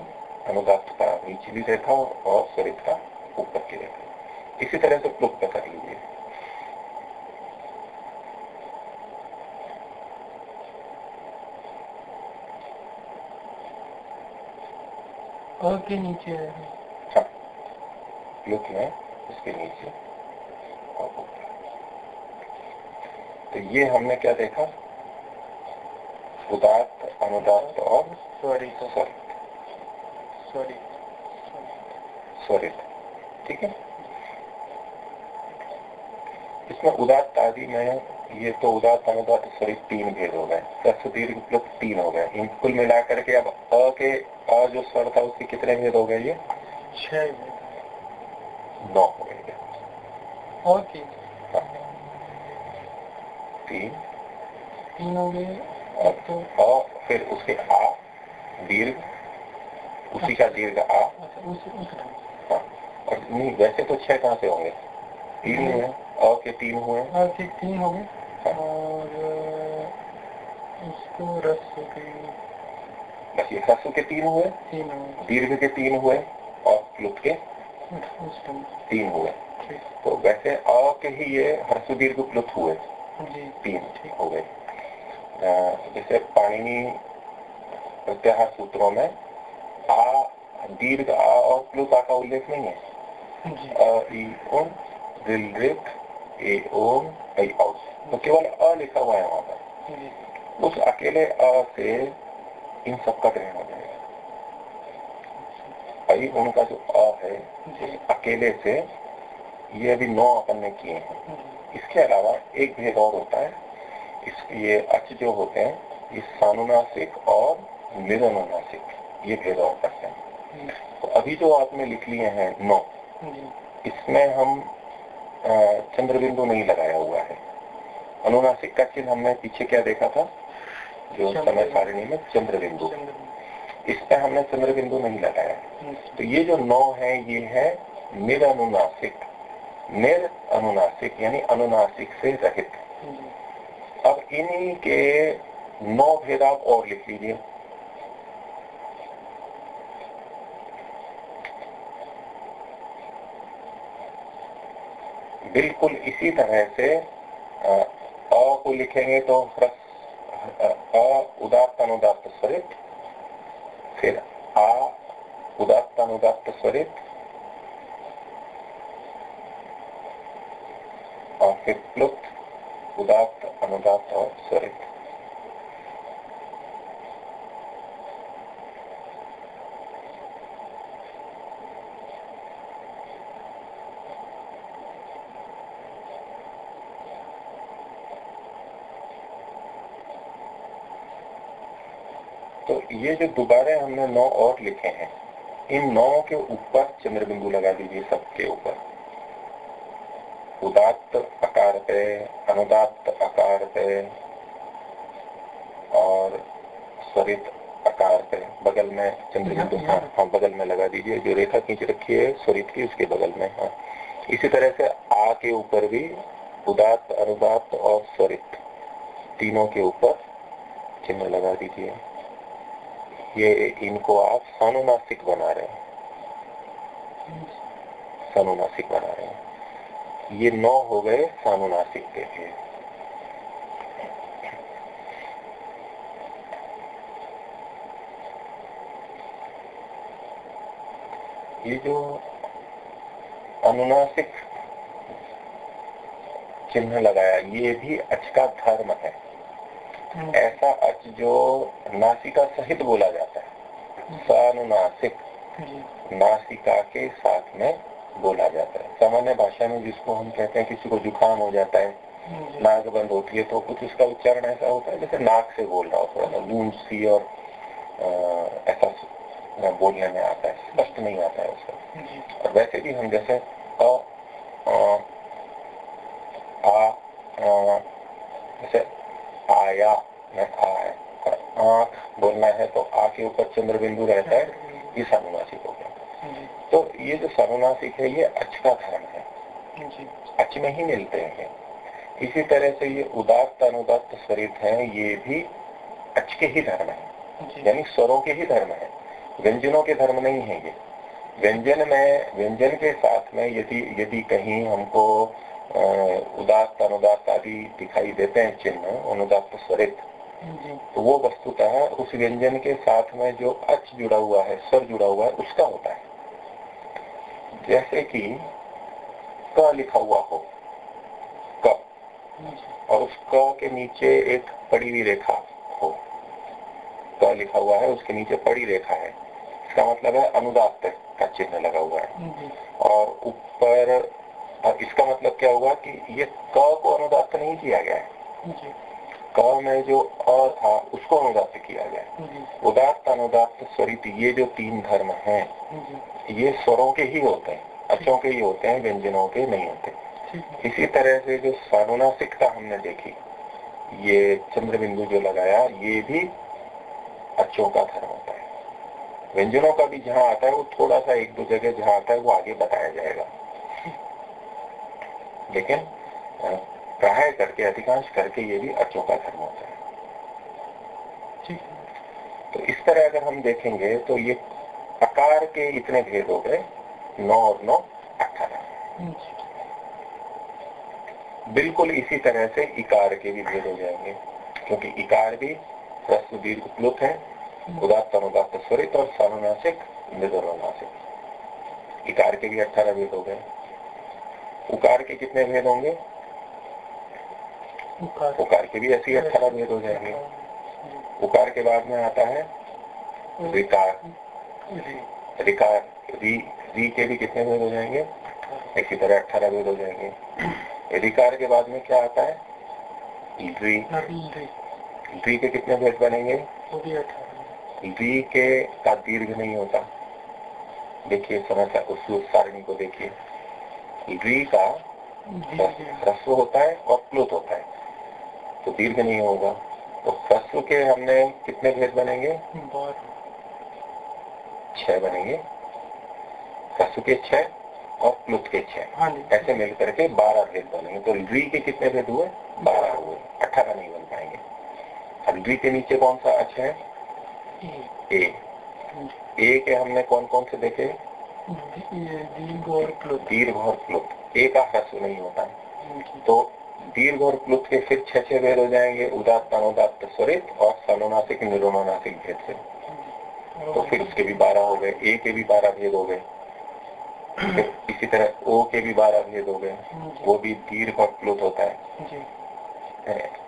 अनुदात का निचली रेखा और स्वरित का, ऊपर की रेखा इसी तरह से प्लुप्त कर लीजिए। के नीचे हाँ। में इसके नीचे। और ऊपर तो ये हमने क्या देखा? उदात अनुदात और स्वरित। स्वरित स्वरित। ठीक है? इसमें उदात आदि में ये तो उदात अनुदात सॉरी तीन भेद हो गए। दस दीर्घ प्लस तीन हो गए। इन कुल मिलाकर के अब अ के अ जो स्वर था उसके कितने भेद हो गए ये? छह नौ हो गए। और तीन। तीन? तीन हो गए। तो अ फिर उसके आ दीर्घ। उसी का दीर्घ आ। अच्छा, हाँ। और नहीं वैसे तो छह कहाँ से होंगे? तीन हुए। अ के तीन हुए। ठीक तीन हो गए। और हो बस ये ह्रस्व के तीन हुए? तीन हुए। दीर्घ के तीन हुए और प्लुत के तीन हुए। तो वैसे अ के ही ये ह्रस्व दीर्घ प्लुत हुए तीन हो गए। जैसे पाणिनि प्रत्याहार सूत्रों में आ दीर्घ आ और प्लुत आ का उल्लेख नहीं है। अ ए ओम ऐ तो केवल अ लिखा हुआ है वहाँ पर। उस अकेले अ से इन सबका ग्रहण हो जाएगा। अभी उनका जो अ है अकेले से ये अभी नौ अपन ने किए हैं। इसके अलावा एक भेद और होता है। इस ये अच जो होते हैं ये सानुनासिक और निरनुनासिक ये भेद और करते हैं। तो अभी जो आपने लिख लिए हैं नौ इसमें हम चंद्र बिंदु नहीं लगाया हुआ है। अनुनासिक का चिन्ह हमने पीछे क्या देखा था? जो समय सारिणी में चंद्र। बिंदु इस पे हमने चंद्र बिंदु नहीं लगाया। तो ये जो नौ है ये है निरनुनासिक। निर अनुनासिक यानी अनुनासिक से रहित। अब इन्हीं के नौ भेद आप और लिख लीजिए। बिल्कुल इसी तरह से को लिखेंगे तो उदात्त अनुदात स्वरित फिर आ उदात अनुदात स्वरित और फिर प्लुप्त उदात्त अनुदात्त और स्वरित ये जो दोबारा हमने नौ और लिखे हैं इन नौ के ऊपर चंद्र बिंदु लगा दीजिए सबके ऊपर। उदात्त आकार पे अनुदात्त आकार पे और स्वरित आकार पे बगल में चंद्र बिंदु हाँ हाँ बगल में लगा दीजिए जो रेखा खींच रखी है स्वरित की उसके बगल में हाँ। इसी तरह से आ के ऊपर भी उदात्त अनुदात्त और स्वरित तीनों के ऊपर चिन्ह लगा दीजिए। ये इनको आप सानुनासिक बना रहे हैं। सानुनासिक बना रहे हैं। ये नौ हो गए सानुनासिक के लिए ये जो अनुनासिक चिन्ह लगाया, ये भी अचका धर्म है। ऐसा अच जो नासिका सहित बोला जाता है। सानुनासिक। नासिका के साथ में बोला जाता है। सामान्य भाषा में जिसको हम कहते हैं किसी को जुकाम हो जाता है नाक बंद होती है तो कुछ उसका उच्चारण ऐसा होता है जैसे नाक से बोल रहा हो थोड़ा सा सी और ऐसा बोलने में आता है स्पष्ट नहीं आता है उसका। और वैसे भी हम जैसे अ, आ, आ जैसे आया में आ है बोलना है तो आ के ऊपर चंद्र बिंदु रहता है ये सानुनासिक हो गया। तो ये जो सानुनासिक है ये अच का धर्म है। अच में ही मिलते हैं। इसी तरह से ये उदात्त अनुदात्त स्वरित है ये भी अच के ही धर्म है। यानी स्वरों के ही धर्म है। व्यंजनों के धर्म नहीं है ये। व्यंजन में व्यंजन के साथ में यदि यदि कहीं हमको उदात्त अनुदात्त आदि दिखाई देते हैं चिन्ह अनुदात स्वरित। तो वो वस्तुतः उस व्यंजन के साथ में जो अच जुड़ा हुआ है स्वर जुड़ा हुआ है उसका होता है। जैसे कि क लिखा हुआ हो क। और उस क के नीचे एक पड़ी हुई रेखा हो। क लिखा हुआ है उसके नीचे पड़ी रेखा है। इसका मतलब है अनुदात का चिन्ह लगा हुआ है। और ऊपर और इसका मतलब क्या होगा कि ये क को अनुदात नहीं किया गया है। क में जो अ था उसको अनुदात किया गया उदात्त अनुदात स्वरित ये जो तीन धर्म हैं ये स्वरों के ही होते हैं अच्छों के ही होते हैं व्यंजनों के नहीं होते। इसी तरह से जो सानुनासिकता हमने देखी ये चंद्र बिंदु जो लगाया ये भी अच्छों का धर्म होता है। व्यंजनों का भी जहाँ आता है वो थोड़ा सा एक दो जगह जहाँ आता है वो आगे बताया जाएगा। लेकिन प्राय करके अधिकांश करके ये भी अच्छों का धर्म होता है। तो इस तरह अगर हम देखेंगे तो ये अकार के इतने भेद हो गए नौ और नौ अठारह। बिल्कुल इसी तरह से इकार के भी भेद हो जाएँगे क्योंकि इकार भी ह्रस्व दीर्घ प्लुत है उदात्त अनुदात्त स्वरित और सानुनासिक निधुरनासिक इकार के भी अठारह भेद हो गए। उकार के कितने भेद होंगे? उकार के भी ऐसे अठारह भेद हो जाएँगे। उकार के बाद में आता है रिकार। रिकार री री के भी कितने भेद हो जाएँगे? इसी तरह अठारह भेद हो जाएँगे। रिकार के बाद में क्या आता है? ड्री ड्री के कितने भेद बनेंगे? ड्री के का दीर्घ नहीं होता। देखिए समस्या उस सारणी को देखिए। ड्री का ह्रस्व होता है और प्लुत होता है। तो दीर्घ नहीं होगा। तो ह्रस्व के हमने कितने भेद बनेंगे? छह बनेंगे। ह्रस्व के छह और प्लुत के छह। हाँ ऐसे मिल करके बारह भेद बनेंगे। तो ड्री के कितने भेद हुए? बारह हुए। अठारह नहीं बन पाएँगे। अब ड्री के नीचे कौन सा अच्छा है? ए। ए। के हमने कौन कौन से देखे? दीर्घ और प्लुत दीर्घ और प्लुत ए का ह्रस्व नहीं होता है तो दीर्घ और प्लुत के फिर छह छह भेद हो जाएँगे उदात अनुदात्त स्वरित और सनुनासिक निरोमानासिक भेद से। तो फिर उसके भी बारह हो गए ए के भी बारह भेद हो गए। इसी तरह ओ के भी बारह भेद हो गए। वो भी दीर्घ और प्लुत होता है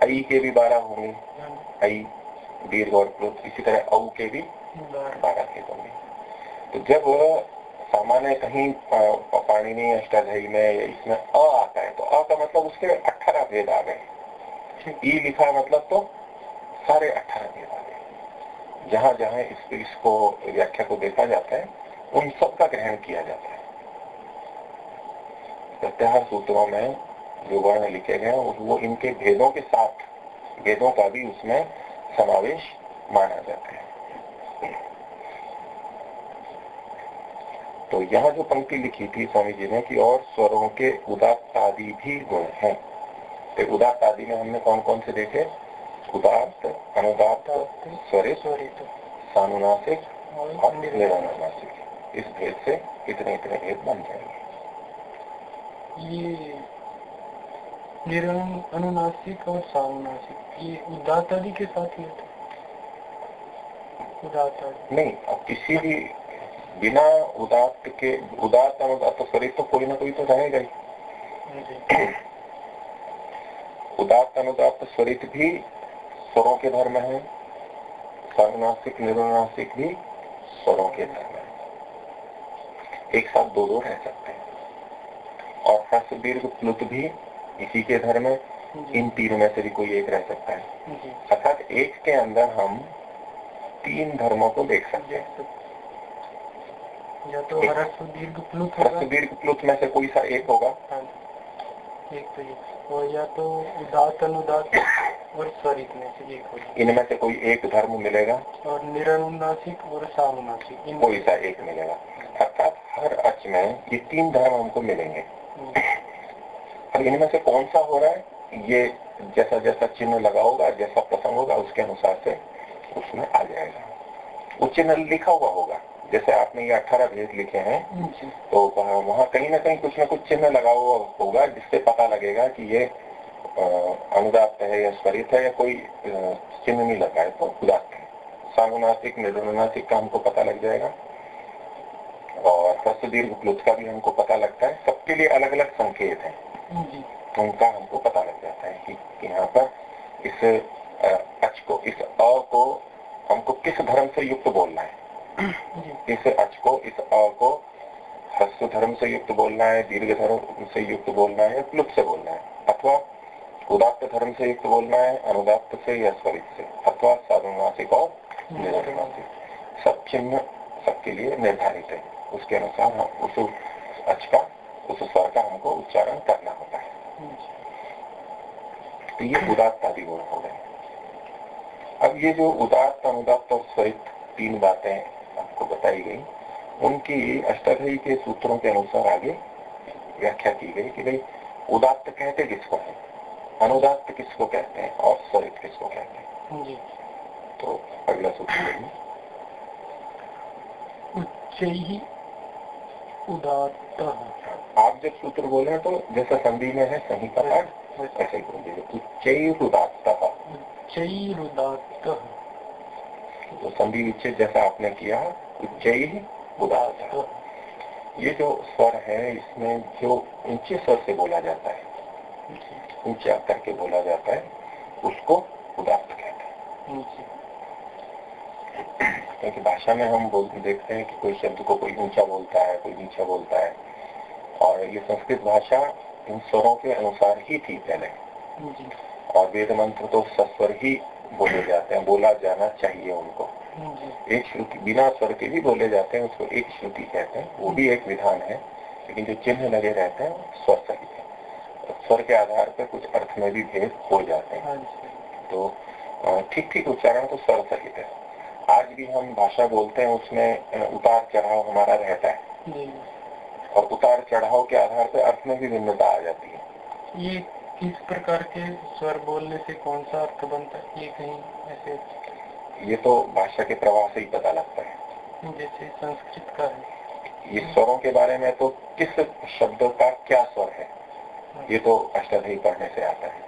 आई के भी बारह होंगे आई दीर्घ और प्लुत इसी तरह औ के भी बारह भेद होंगे। तो जब सामान्य कहीं पाणिनी अष्टाध्यायी में इसमें अ आता है। तो अ का मतलब उसके अठारह भेद आ गए। ई लिखा मतलब तो सारे अठारह भेद आ गए। जहाँ जहाँ इस, इसको व्याख्या को देखा जाता है उन सब का ग्रहण किया जाता है। प्रत्याहार सूत्रों में जो वर्ण लिखे गए वो इनके भेदों के साथ भेदों का भी उसमें समावेश माना जाता है। तो यहाँ जो पंक्ति लिखी थी स्वामी जी ने कि और स्वरों के उदात्त आदि भी गुण हैं। तो उदात्त आदि में हमने कौन कौन से देखे? उदात्त अनुदात्त स्वरित सानुनासिक और निरानुनासिक इस भेद से इतने इतने भेद बन जाएँगे। ये अनुनासिक और सानुनासिक ये उदात आदि के साथ ही उदात नहीं अब किसी भी बिना उदात के उदात अनुदात स्वरित तो कोई ना कोई तो रहेगा ही। उदात अनुदात स्वरित भी स्वरों के धर्म है सर्वनासिक निरुनासिक भी स्वरों के धर्म है। एक साथ दो दो रह सकते हैं। और हर्ष दीर्घ प्लुत भी इसी के धर्म है। इन तीनों में से भी कोई एक रह सकता है। अर्थात एक के अंदर हम तीन धर्मों को देख सकते हैं। या तो ह्रस्व दीर्घ प्लुत ह्रस्व दीर्घ प्लुत में से कोई सा एक होगा। हाँ एक तो ये। और या तो उदात अनुदात और स्वरित में से एक होगा। इनमें से कोई एक धर्म मिलेगा। और निरनुनासिक और सानुनासिक कोई सा एक मिलेगा। अर्थात हर अच में ये तीन धर्म हमको मिलेंगे। और इनमें से कौन सा हो रहा है? ये जैसा जैसा चिन्ह लगा होगा जैसा प्रसंग होगा उसके अनुसार से उसमें आ जाएगा। वो चिन्ह लिखा हुआ होगा। जैसे आपने ये अठारह भेद लिखे हैं तो वहाँ कहीं ना कहीं कुछ ना कुछ चिन्ह लगा हुआ होगा जिससे पता लगेगा कि ये अनुदात है या स्वरित है या कोई चिन्ह नहीं लगा है तो उदात है सानुनासिक निर्दुनासिक का हमको पता लग जाएगा। और दीर्घ प्लुत का भी हमको पता लगता है। सबके लिए अलग अलग संकेत है। उनका हमको पता लग जाता है कि यहाँ पर इस अच को इस अ को हमको किस धर्म से युक्त बोलना है। इस अच को, इस अ को ह्रस्व धर्म से युक्त बोलना है, दीर्घ धर्म से युक्त बोलना है प्लुप से बोलना है, अथवा उदात्त धर्म से युक्त बोलना है, अनुदात्त से या स्वरित से, अथवा साधुनासिक और निर्मासिक सब चिन्ह सबके लिए निर्धारित है। उसके अनुसार हम उस अच का, उस स्वर का हमको उच्चारण करना होता है। तो ये उदात्त आदि गुण हो गए। अब ये जो उदात्त, अनुदात्त और स्वरित तीन बातें आपको बताई गई। उनकी अष्टाध्यायी के सूत्रों के अनुसार आगे व्याख्या की गई कि भाई उदात्त कहते किसको है? अनुदात्त किसको कहते हैं? और स्वरित किसको कहते हैं? तो अगला सूत्र उच्च ही उदात्त आप जब सूत्र बोले हैं तो जैसा संधि में है सही का पाठ ऐसे बोल दीजिए उच्च उदात्त उच्च उदात्त तो संधि विच्छेद जैसा आपने किया उच्च उदात्त ये जो स्वर है, इसमें जो ऊँचे स्वर से बोला जाता है, ऊँचा करके बोला जाता है, उसको उदात्त कहते हैं। क्योंकि भाषा में हम बोलते देखते हैं कि कोई शब्द को कोई ऊँचा बोलता है, कोई नीचा बोलता है। और ये संस्कृत भाषा इन स्वरों के अनुसार ही थी पहले। और वेद मंत्र तो सस्वर ही बोले जाते हैं बोला जाना चाहिए उनको। एक श्रुति बिना स्वर के भी बोले जाते हैं उसको एक श्रुति कहते हैं। वो भी एक विधान है लेकिन जो चिन्ह लगे रहते हैं स्वर सहित है। स्वर के आधार पर कुछ अर्थ में भी भेद हो जाते हैं। हाँ तो ठीक ठीक उच्चारण तो स्वर सहित है। आज भी हम भाषा बोलते हैं उसमें उतार चढ़ाव हमारा रहता है। और उतार चढ़ाव के आधार पर अर्थ में भी भिन्नता आ जाती है। ये किस प्रकार के स्वर बोलने से कौन सा अर्थ बनता है? ये कहीं ऐसे ये तो भाषा के प्रवाह से ही पता लगता है। जैसे संस्कृत का है। ये स्वरों के बारे में तो किस शब्द का क्या स्वर है? ये तो अष्टाध्यायी पढ़ने से आता है।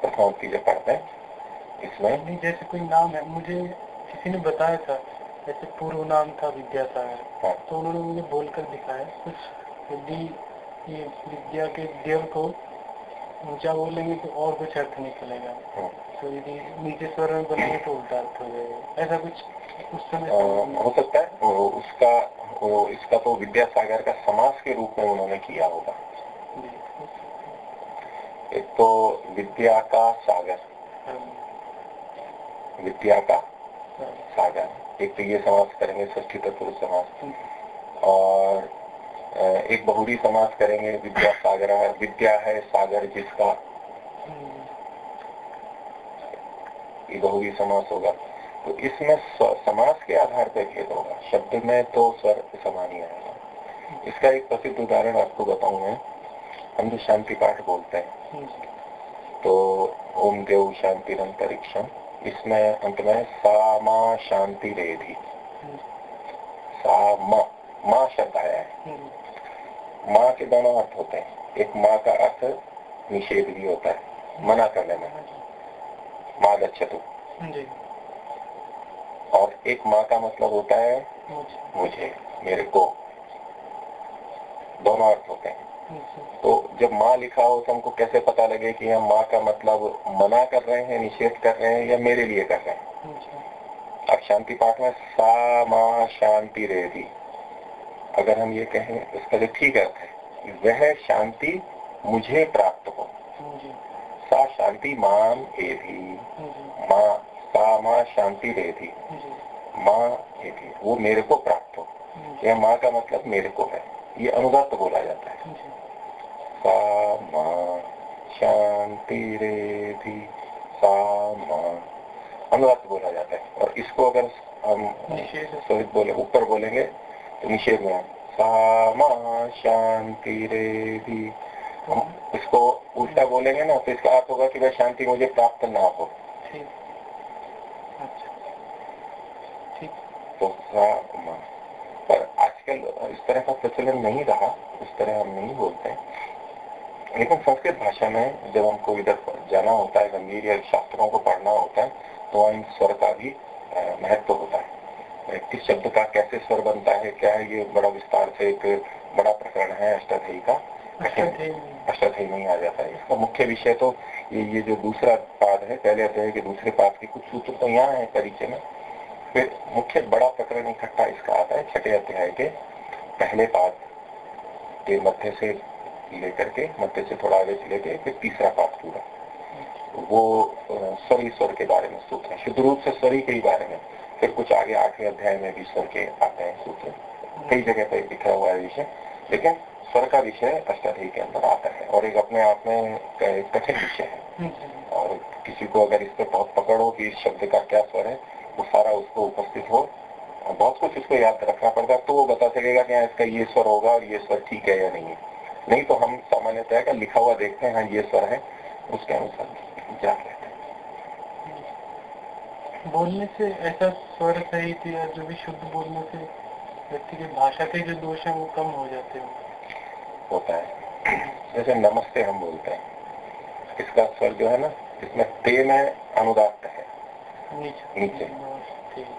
प्रथम जब पढ़ते हैं। इसमें नहीं जैसे कोई नाम है मुझे किसी ने बताया था जैसे पूर्व नाम था विद्यासागर। हाँ। तो उन्होंने मुझे बोलकर दिखाया कुछ यदि ये विद्या के देव को ऊँचा बोलेंगे तो और कुछ अर्थ निकलेगा। हाँ। तो यदि नीचे स्वर में बनेंगे तो उल्टा अर्थ हो जाएगा। ऐसा कुछ उस समय हो सकता है। उसका वो इसका तो विद्यासागर का समास के रूप में उन्होंने किया होगा। एक तो विद्या का सागर। हाँ। विद्या का हाँ। सागर। एक तो ये समास करेंगे ष्ठी तत्व समास। और एक बहुरी समास करेंगे, विद्या सागर विद्या है सागर जिसका। ये बहुरी समास होगा। तो इसमें समास के आधार पर भेद होगा। शब्द में तो स्वर समान ही। आएगा इसका एक प्रसिद्ध उदाहरण आपको बताऊँ मैं। हम जो शांति पाठ बोलते हैं तो ओम देव शांति अंतरिक्षम। इसमें अंत में सा, माँ, शांति रेधि। सा, मा, माँ शब्द आया है। माँ के दोनों अर्थ होते हैं। एक माँ का अर्थ निषेध भी होता है। मना करने में माँ गच्छतु। और एक माँ का मतलब होता है मुझे। मेरे को। दोनों अर्थ होते हैं। तो जब माँ लिखा हो तो हमको कैसे पता लगे कि हम माँ का मतलब मना कर रहे हैं निषेध कर रहे हैं या मेरे लिए कर रहे हैं? अब शांति पाठ में सा माँ शांति रहेगी अगर हम ये कहें इसका जो ठीक अर्थ है वह शांति मुझे प्राप्त हो। सा शांति मान ए भी माँ सा माँ शांति रे थी माँ ए थी वो मेरे को प्राप्त हो। यह माँ का मतलब मेरे को है। ये अनुगत बोला जाता है। सा माँ शांति रे थी सा माँ अनुगत बोला जाता है। और इसको अगर हम बोले ऊपर बोलेंगे निषेध में सा माँ शांति रे थी इसको उल्टा बोलेंगे ना तो इसका अर्थ होगा कि वह शांति मुझे प्राप्त ना हो। अच्छा। तो पर आजकल इस तरह का प्रचलन नहीं रहा इस तरह हम नहीं बोलते। लेकिन संस्कृत भाषा में जब हमको इधर जाना होता है गंभीर या शास्त्रों को पढ़ना होता है तो इन स्वर का भी महत्व होता है। किस शब्द का कैसे स्वर बनता है क्या है ये बड़ा विस्तार से एक बड़ा प्रकरण है अष्टाध्यायी का? अष्टाध्यायी नहीं आ जाता है। इसका मुख्य विषय तो ये ये जो दूसरा पाद है पहले अध्याय के दूसरे पाद के कुछ सूत्र तो यहाँ है परिचय में। फिर मुख्य बड़ा प्रकरण इकट्ठा इसका आता है छठे अध्याय के पहले पाद के मध्य से लेकर के मध्य से थोड़ा आगे से लेके फिर तीसरा पाद पूरा। वो स्वर स्वर के बारे में सूत्र है। शुद्ध रूप से स्वरी के ही बारे में। फिर कुछ आगे आठवें अध्याय में भी स्वर के आते हैं सूत्र। कई जगह पर लिखा हुआ है विषय लेकिन स्वर का विषय अष्टाध्यायी के अंदर आता है और एक अपने आप में कठिन विषय है। और किसी को अगर इस पर बहुत पकड़ हो कि इस शब्द का क्या स्वर है वो सारा उसको उपस्थित हो और बहुत कुछ उसको याद रखना पड़ता है तो वो बता सकेगा कि हाँ इसका ये स्वर होगा और ये स्वर ठीक है या नहीं है। नहीं तो हम सामान्यतः का लिखा हुआ देखते हैं हाँ ये स्वर है उसके अनुसार जा लेते बोलने से ऐसा स्वर सही थी या जो भी शुद्ध बोलने से व्यक्ति के भाषा के जो दोष है वो कम हो जाते हैं। होता है। जैसे नमस्ते हम बोलते हैं। इसका स्वर जो है ना इसमें ते में अनुदात है। नीचे। नीचे।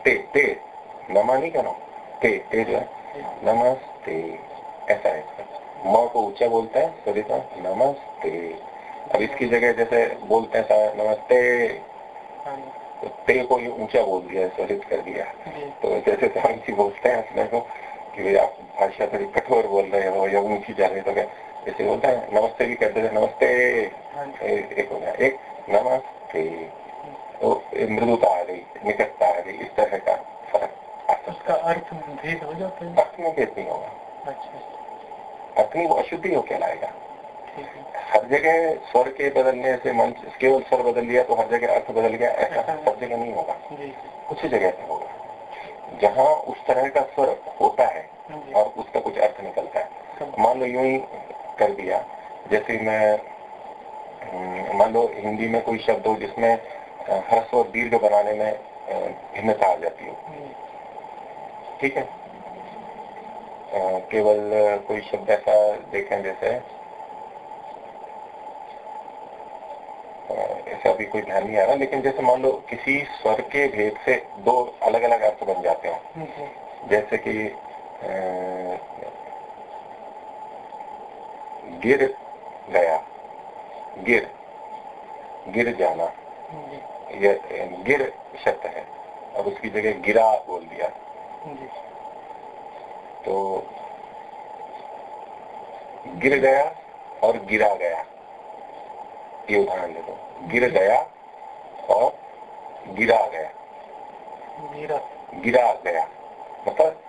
ते ते। नमा नहीं करो ते ते जो है। नमस्ते। ऐसा है इसका। म को ऊँचा बोलता है सरिता नमस्ते। अब इसकी जगह जैसे बोलते हैं नमस्ते। ते को ये ऊँचा बोल दिया स्वरित कर दिया। तो जैसे स्वामी जी बोलते हैं अपने को कि भाई आप भाषा थोड़ी कठोर बोल रहे हो या ऊँची जा रही तो क्या जैसे बोलता है नमस्ते भी कहते थे नमस्ते। हाँ एक हो गया। एक नमस्ते। तो मृदुता आ गई निकटता आ गई इस तरह का फ़र्क उसका अर्थ भेद हो जाता है। अर्थ में भेद नहीं होगा। अच्छा। अर्थ वो अशुद्धि हो कहलाएगा हर जगह स्वर के बदलने से मन केवल स्वर बदल लिया तो हर जगह अर्थ बदल गया ऐसा सब जगह नहीं होगा। कुछ जगह पे होगा। जहाँ उस तरह का स्वर होता है और उसका कुछ अर्थ निकलता है। मान लो यूँ ही कर दिया जैसे मैं हम्म, मान लो हिंदी में कोई शब्द हो जिसमें हर्ष और दीर्घ बनाने में भिन्नता आ जाती हो। ठीक है? केवल कोई शब्द ऐसा देखें जैसे ऐसा अभी कोई ध्यान नहीं आ रहा लेकिन जैसे मान लो किसी स्वर के भेद से दो अलग अलग अर्थ बन जाते हो। जैसे कि गिर गया गिर गिर जाना ये गिर शब्द है अब उसकी जगह गिरा बोल दिया। तो गिर गया और गिरा गया। ये उदाहरण दे दो गिर गया और गिरा गया। गिरा। गिरा गया। मतलब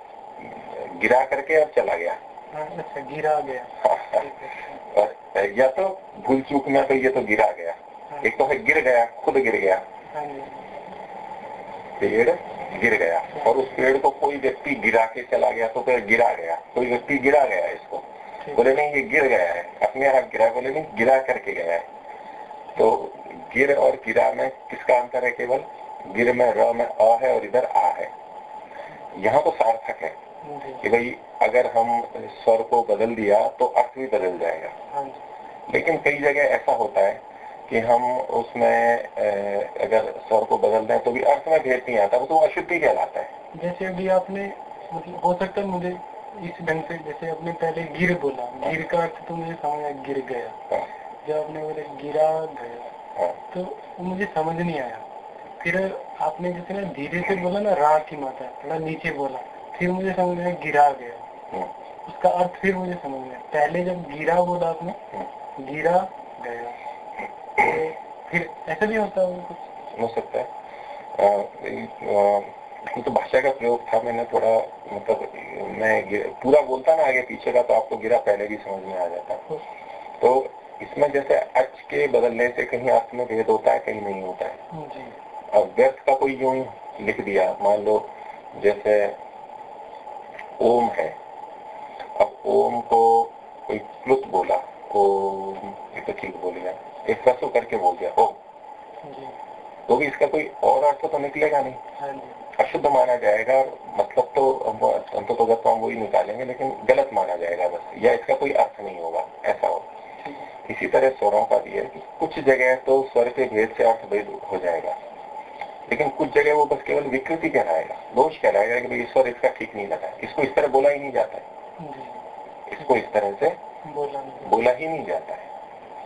गिरा करके अब चला गया। हाँ, अच्छा गिरा गया। या तो भूल चूक में तो ये तो गिरा गया। हाँ। एक तो है गिर गया खुद गिर गया। हाँ पेड़ गिर गया और उस पेड़ को कोई व्यक्ति गिरा के चला गया तो फिर गिरा गया। कोई व्यक्ति गिरा गया इसको। बोले नहीं ये गिर गया है। अपने आप गिरा बोले नहीं गिरा करके गया है। तो गिर और गिरा में किसका अंतर है केवल? गिर में र में अ है और इधर आ है। यहाँ तो सार्थक है कि भाई अगर हम स्वर को बदल दिया तो अर्थ भी बदल जाएगा। हाँ लेकिन कई जगह ऐसा होता है कि हम उसमें अगर स्वर को बदल दें तो भी अर्थ में भेद नहीं आता तो अशुद्धि कहलाता है। जैसे अभी आपने मतलब हो सकता है मुझे इस ढंग से जैसे आपने पहले गिर बोला गिर का अर्थ तो मुझे समझ आया गिर गया। हाँ। जब आपने बोले गिरा गया तो मुझे समझ नहीं आया। फिर आपने जैसे ना धीरे से बोला ना रा की माता थोड़ा नीचे बोला फिर मुझे समझ में गिरा गया। उसका अर्थ फिर मुझे समझ में पहले जब गिरा बोला आपने गिरा गया। तो फिर ऐसा भी होता है कुछ? हो सकता है। तो भाषा का प्रयोग था मैंने थोड़ा मतलब मैं पूरा बोलता ना आगे पीछे का तो आपको गिरा पहले भी समझ में आ जाता। तो इसमें जैसे अच के बदलने से कहीं अर्थ में भेद होता है कहीं नहीं होता है। अब व्यर्थ का कोई यूँ लिख दिया मान लो जैसे ओम है। अब ओम को कोई प्लुत बोला ओम ये तो ठीक बोल गया एक रसो करके बोल दिया ओम। तो भी इसका कोई और अर्थ तो निकलेगा नहीं। हाँ अशुद्ध माना जाएगा मतलब तो अंत तो हम वही निकालेंगे लेकिन गलत माना जाएगा बस। या इसका कोई अर्थ नहीं होगा ऐसा हो। इसी तरह स्वरों का भी है कि कुछ जगह तो स्वर के भेद से अर्थ भेद हो जाएगा। लेकिन कुछ जगह वो बस केवल विकृति कहलाएगा दोष कहलाएगा कि भाई स्वर इसका ठीक नहीं लगा इसको इस तरह बोला ही नहीं जाता है। इसको इस तरह से बोला बोला ही नहीं जाता है।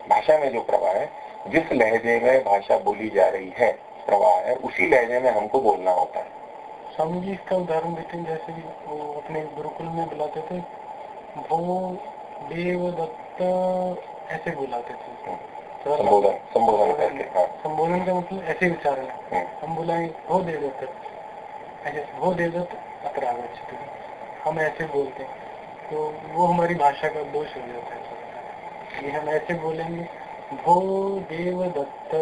भाषा में जो प्रवाह है जिस लहजे में भाषा बोली जा रही है प्रवाह है उसी लहजे में हमको बोलना होता है। स्वामी जी इसका उदाहरण देते हैं जैसे वो अपने गुरुकुल में बुलाते थे वो देवदत्त ऐसे बुलाते थे संबोधन संबोधन करके हाँ। संबोधन का मतलब ऐसे उच्चारण है। हाँ। हम बुलाएँगे हो दे देते ऐसे हो दे देते अतरागत हम ऐसे बोलते हैं। तो वो हमारी भाषा का दोष हो जाता है। ये हम ऐसे बोलेंगे भो देव दत्त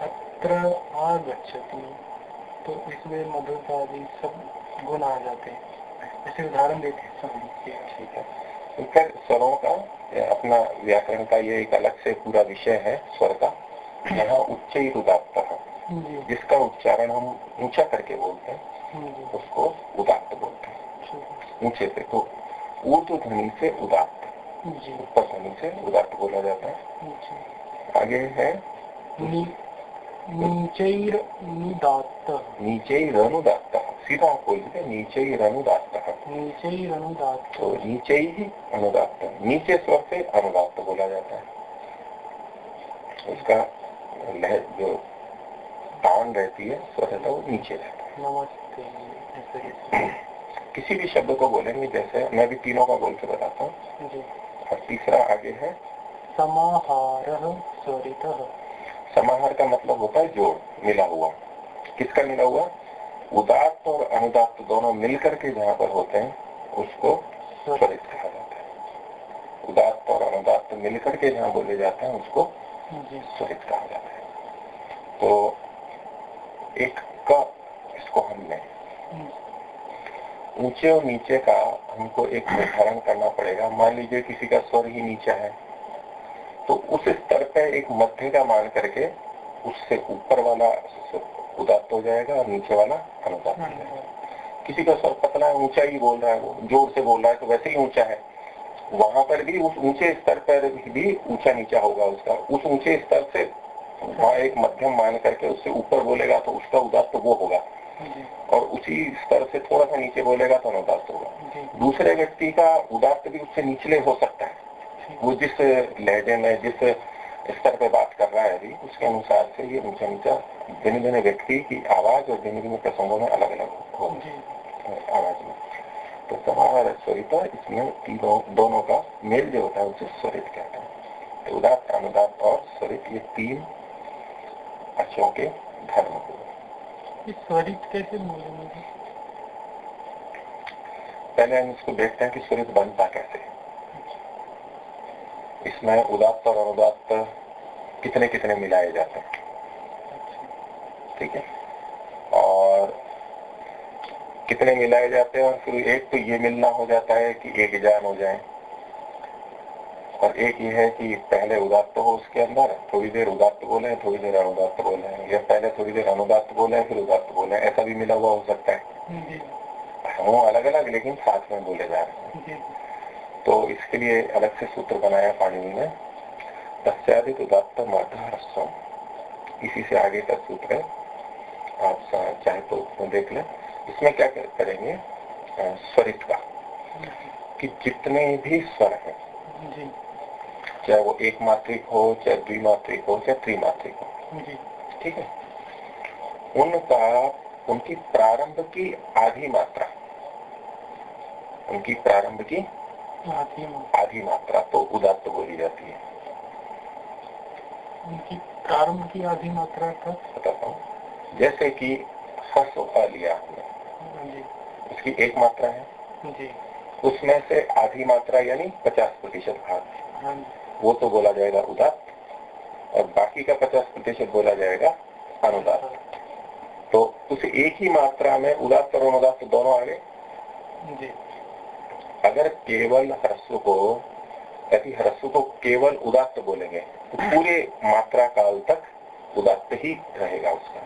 तत्र आगच्छति। तो इसमें मधुरता आदि सब गुण आ जाते हैं। ऐसे उदाहरण देते हैं। ठीक है। स्वरों का अपना व्याकरण का ये एक अलग से पूरा विषय है स्वर का। यहाँ उच्च ही उदात्त है। जिसका उच्चारण हम ऊँचा करके बोलते हैं उसको उदात्त बोलते हैं। ऊँचे से तो ऊर्ध ध्वनि से उदात्त ऊपर ध्वनि से उदात्त बोला जाता है। आगे है नीचैरनुदात्त। नीचैरनुदात्त। सीधा बोल दीजिए नीचैरनुदात्त। नीचैरनुदात्त। तो नीचे ही अनुदात्त। नीचे स्वर से अनुदात्त बोला जाता है। उसका लहर जो तान रहती है स्वर रहता है वो नीचे रहता है। नमस्ते। किसी भी शब्द को बोलेंगे जैसे मैं भी तीनों का बोल के बताता हूँ। और तीसरा आगे है। समाहार स्वरित। समाहार का मतलब होता है जोड़ मिला हुआ। किसका मिला हुआ? उदात्त और अनुदात्त दोनों मिलकर के जहाँ पर होते हैं उसको स्वरित कहा जाता है। उदात्त और अनुदात्त मिलकर के जहाँ बोले जाते हैं उसको स्वरित कहा जाता है। तो एक का इसको हमने ऊँचे और नीचे का हमको एक निर्धारण करना पड़ेगा। मान लीजिए किसी का स्वर ही नीचा है। तो उस स्तर पे एक मध्य का मान करके उससे ऊपर वाला उदात्त हो जाएगा और नीचे वाला अनुदात हो जाएगा। किसी का स्वर पतला है ऊँचा ही बोल रहा है वो ज़ोर से बोल रहा है तो वैसे ही ऊँचा है। वहाँ पर भी उस ऊँचे स्तर पर भी ऊँचा नीचा होगा उसका। उस ऊँचे स्तर से वहाँ एक मध्यम मान करके उससे ऊपर बोलेगा तो उसका उदात्त वो होगा। और उसी स्तर से थोड़ा सा नीचे बोलेगा तो अनुदात होगा। दूसरे व्यक्ति का उदात्त भी उससे निचले हो सकता है। वो जिस लहजे में जिस स्तर पे बात कर रहा है अभी उसके अनुसार से ये ऊँचा नीचा भिन्न भिन्न व्यक्ति की आवाज़ और भिन्न भिन्न प्रसंगों में अलग अलग हो आवाज़ में। तो समाहार स्वरिता इसमें तीनों दोनों का मेल जो होता है उसे स्वरित कहते हैं। तो उदात अनुदात और स्वरित ये तीन अक्षों के धर्म को। स्वरित कैसे बोलेंगे पहले हम इसको देखते हैं कि स्वरित बनता कैसे इसमें उदात्त और अनुदात्त कितने कितने मिलाए जाते हैं? ठीक है। और कितने मिलाए जाते हैं? और फिर एक तो ये मिलना हो जाता है कि एक जान हो जाए। और एक ये है कि पहले उदात्त हो उसके अंदर थोड़ी देर उदात्त बोले थोड़ी देर अनुदात्त बोले। या पहले थोड़ी देर अनुदात्त बोले फिर उदात्त बोले। ऐसा भी मिला हुआ हो सकता है। वो अलग अलग लेकिन साथ में बोले जा रहे हैं। तो इसके लिए अलग से सूत्र बनाया पाणिनि ने तस्यादित उदात्त मर्द इसी से आगे का सूत्र है। आप चाहे तो उसमें देख लें। इसमें क्या करेंगे? स्वरित का। कि जितने भी स्वर हैं चाहे वो एक मात्रिक हो चाहे द्विमात्रिक हो चाहे त्रिमात्रिक हो। ठीक है? उनका उनकी प्रारंभ की आधी मात्रा। उनकी प्रारंभ की आधी मात्रा तो उदात्त बोली जाती है। उनकी प्रारंभ की आधी मात्रा का? बताता हूँ। जैसे कि हर्ष लिया आपने। उसकी एक मात्रा है। जी। उसमें से आधी मात्रा यानी पचास प्रतिशत भाग। हाँ वो तो बोला जाएगा उदात्त और बाकी का पचास प्रतिशत बोला जाएगा अनुदात तो उस एक ही मात्रा में उदात्त और अनुदात दोनों आ गए। अगर केवल ह्रस्व को यदि ह्रस्व को केवल उदात्त बोलेंगे तो पूरे मात्रा काल तक उदात्त ही रहेगा उसका।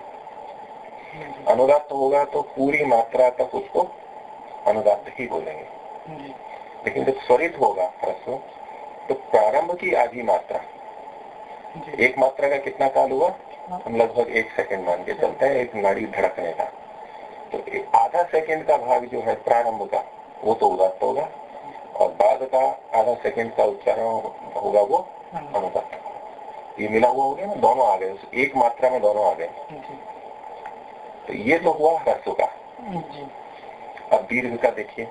अनुदात्त होगा तो पूरी मात्रा तक उसको अनुदात्त ही बोलेंगे। लेकिन जब स्वरित होगा ह्रस्व तो प्रारंभ की आधी मात्रा। एक मात्रा का कितना काल हुआ? हम लगभग एक सेकंड मान के चलते हैं एक नाड़ी धड़कने का। तो आधा सेकंड का भाग जो है प्रारंभ का वो तो उदात्त होगा। और बाद का आधा सेकंड का उच्चारण होगा वो अनुदात्त ये मिला हुआ हो गया ना दोनों आ गए। एक मात्रा में दोनों आ गए। तो ये तो हुआ ह्रस्व का। अब दीर्घ का देखिए।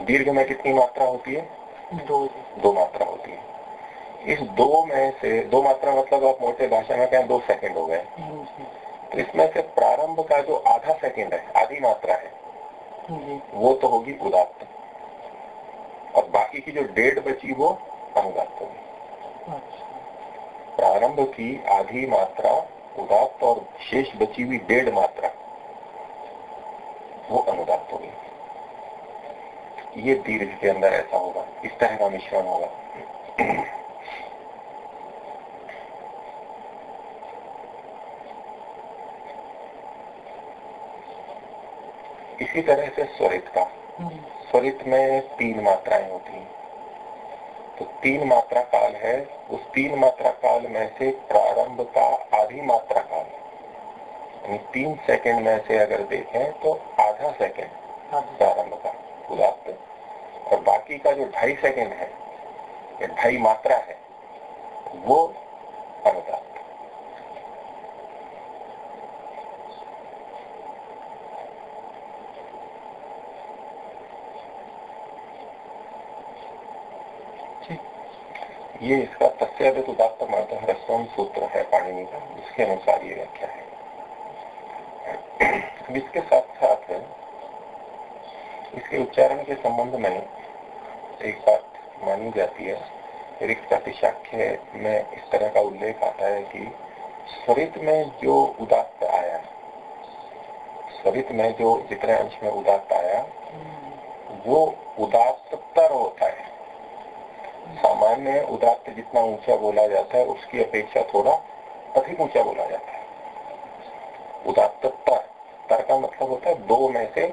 दीर्घ में कितनी मात्रा होती है? दो दो मात्रा होती है। इस दो में से दो मात्रा मतलब आप मोटे भाषा में कहें दो सेकंड हो गए। तो इसमें से प्रारंभ का जो आधा सेकंड है आधी मात्रा है वो तो होगी उदात्त। और बाकी की जो डेढ़ बची वो अनुदात्त होगी। प्रारंभ की आधी मात्रा, उदात्त और शेष बची हुई डेढ़ मात्रा, वो अनुदात होगी। ये दीर्घ के अंदर ऐसा होगा, इस तरह का मिश्रण होगा। इसी तरह से स्वरित का। हम्म। स्वरित में तीन मात्राएँ होती हैं। तो तीन मात्रा काल है। उस तीन मात्रा काल में से प्रारंभ का आधी मात्रा काल यानी तीन सेकंड में से अगर देखें तो आधा सेकंड हाँ। प्रारंभ का उदात्त। और बाकी का जो ढाई सेकंड है या ढाई मात्रा है वो अनुदात ये इसका तस्यादित उदात्त माता ह्रस्वम सूत्र है पाणिनि का इसके अनुसार ये व्याख्या है। इसके साथ साथ इसके उच्चारण के संबंध में एक बात मानी जाती है रिक्त प्रतिशाख्य में इस तरह का उल्लेख आता है कि स्वरित में जो उदात्त आया स्वरित में जो जितने अंश में उदात्त आया वो उदात्तर होता है। सामान्य उदात्त जितना ऊँचा बोला जाता है उसकी अपेक्षा थोड़ा अधिक ऊँचा बोला जाता है। उदात्त तर तर का मतलब होता है दो में से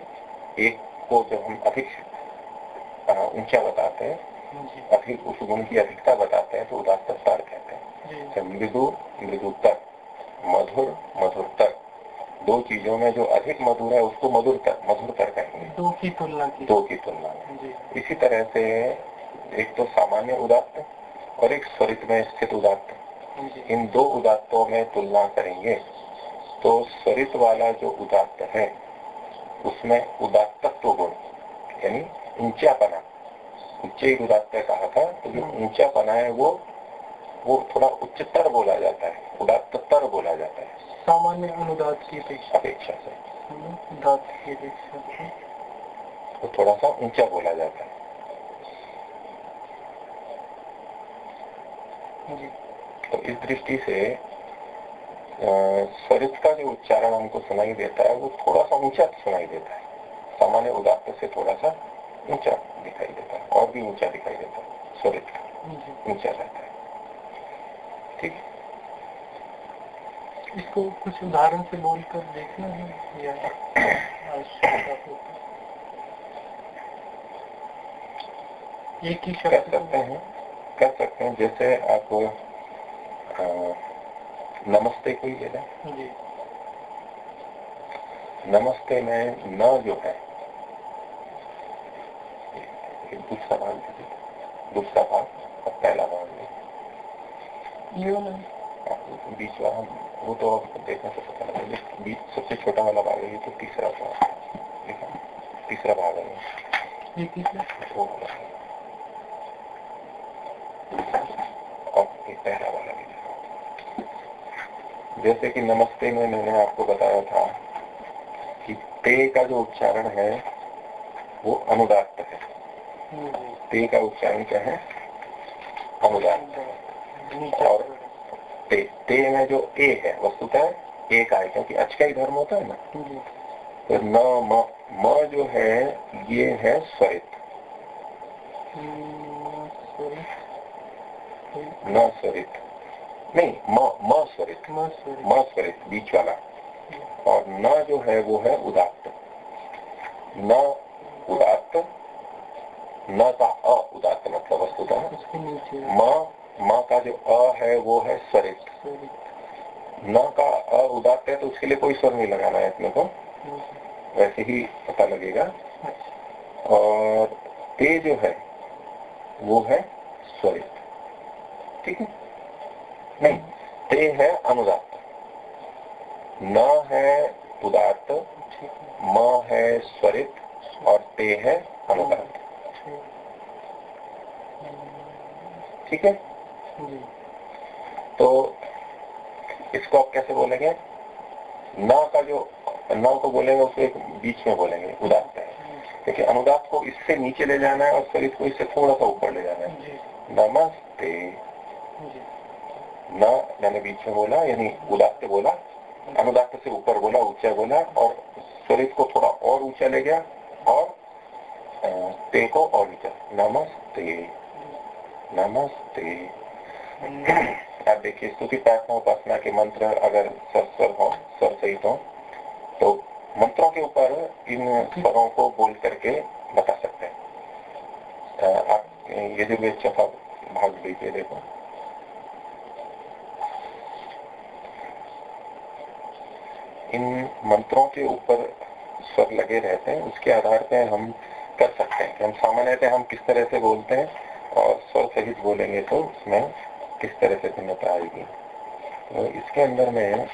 एक को जब हम अधिक ऊँचा बताते हैं अधिक उस गुण की अधिकता बताते हैं तो उदात्त तर कहते हैं। मृदु मृदुतर मधुर मधुरतर। दो चीज़ों में जो अधिक मधुर है उसको मधुर तर मधुर तर कहेंगे। दो की तुलना की। दो की तुलना इसी तरह से एक तो सामान्य उदात्त और एक स्वरित में स्थित उदात्त। इन दो उदात्तों में तुलना करेंगे तो स्वरित वाला जो उदात्त है उसमें उदात्तत्व गुण यानी ऊंचापना। ऊँचे उदात्त कहा था तो जो ऊंचापना है वो वो थोड़ा उच्चतर बोला जाता है उदात्तर बोला जाता है। सामान्य अनुदात की अपेक्षा। से। उदात की अपेक्षा। से तो थोड़ा सा ऊँचा बोला जाता है। तो इस दृष्टि से स्वरित का जो उच्चारण हमको सुनाई देता है वो थोड़ा सा ऊँचा सुनाई देता है। सामान्य उदात्त से थोड़ा सा ऊँचा दिखाई देता है और भी ऊँचा दिखाई देता है स्वरित का। ऊँचा रहता है। ठीक? इसको कुछ उदाहरण से बोलकर देखना है या एक ही कर सकते हैं। कर सकते हैं जैसे आप आ, नमस्ते को ही ले लें। नमस्ते में न जो है दूसरा भाग दूसरा भाग और पहला भाग बीच वाला वो तो देखने से पता लगे बीच सबसे छोटा वाला भाग है ये तो तीसरा भाग तीसरा भाग है। ये तीसरा वो वाला पहला वाला भी जैसे कि नमस्ते में मैंने आपको बताया था कि ते का जो उच्चारण है वो अनुदात है। ते का उच्चारण क्या है? अनुदात और ते ते में जो ए है वस्तुतः ए का है क्योंकि अच का ही धर्म होता है ना। तो न म, म जो है ये है स्वरित न स्वरित नहीं म म स्वरित। म स्वरित। बीच वाला। और न जो है वो है उदात्त। न उदात्त न का अ उदात्त मतलब वस्तुता म म का जो अ है वो है स्वरित। न का अ उदात्त है तो उसके लिए कोई स्वर नहीं लगाना है इसमें को। वैसे ही पता लगेगा। और ते जो है वो है स्वरित। ठीक है? नहीं ते है अनुदात। न है उदात म है स्वरित और ते है अनुदात। ठीक है? तो इसको आप कैसे बोलेंगे? न का जो न को बोलेंगे उसको एक बीच में बोलेंगे उदात है। देखिए अनुदात को इससे नीचे ले जाना है और स्वरित को इससे थोड़ा सा ऊपर ले जाना है। नमस्ते। न, मैंने बीच में बोला, यानी उदात्त बोला अनुदात्त से ऊपर बोला, ऊँचा बोला, और शरीर को थोड़ा और ऊँचा ले गया, और ते को और नीचा। नमस्ते नमस्ते। आप देखिए, स्तुति प्रार्थना, उपासना के मंत्र अगर सस्वर हो, सर सहित हो तो मंत्रों के ऊपर इन स्वरों को बोल करके बता सकते हैं। आप यजुर्वेद चौथा भाग लीजिए देखो। इन मंत्रों के ऊपर स्वर लगे रहते हैं, उसके आधार पर हम कर सकते हैं कि हम सामान्यतः हम किस तरह से बोलते हैं और स्वर सहित बोलेंगे तो उसमें किस तरह से भिन्नता आएगी। तो इसके अंदर में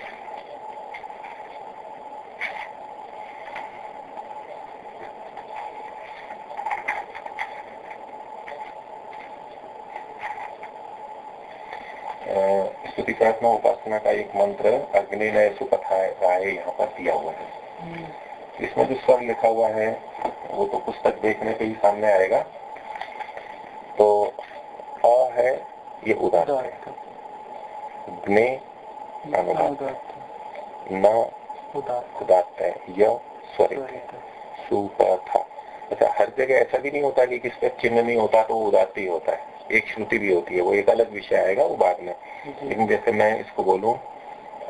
प्रार्थना उपासना का एक मंत्र अग्नि नय सुपथा राय यहाँ पर दिया हुआ है। हम्म। इसमें जो स्वर लिखा हुआ है वो तो पुस्तक देखने पे ही सामने आएगा। तो अ है ये उदात है। ग्ने न उदात है यह स्वरित सुपथा। अच्छा हर जगह ऐसा भी नहीं होता कि किस पे चिन्ह नहीं होता तो उदात ही होता है। एक श्रुति भी होती है वो एक अलग विषय आएगा वो बाद में। लेकिन जैसे मैं इसको बोलूँ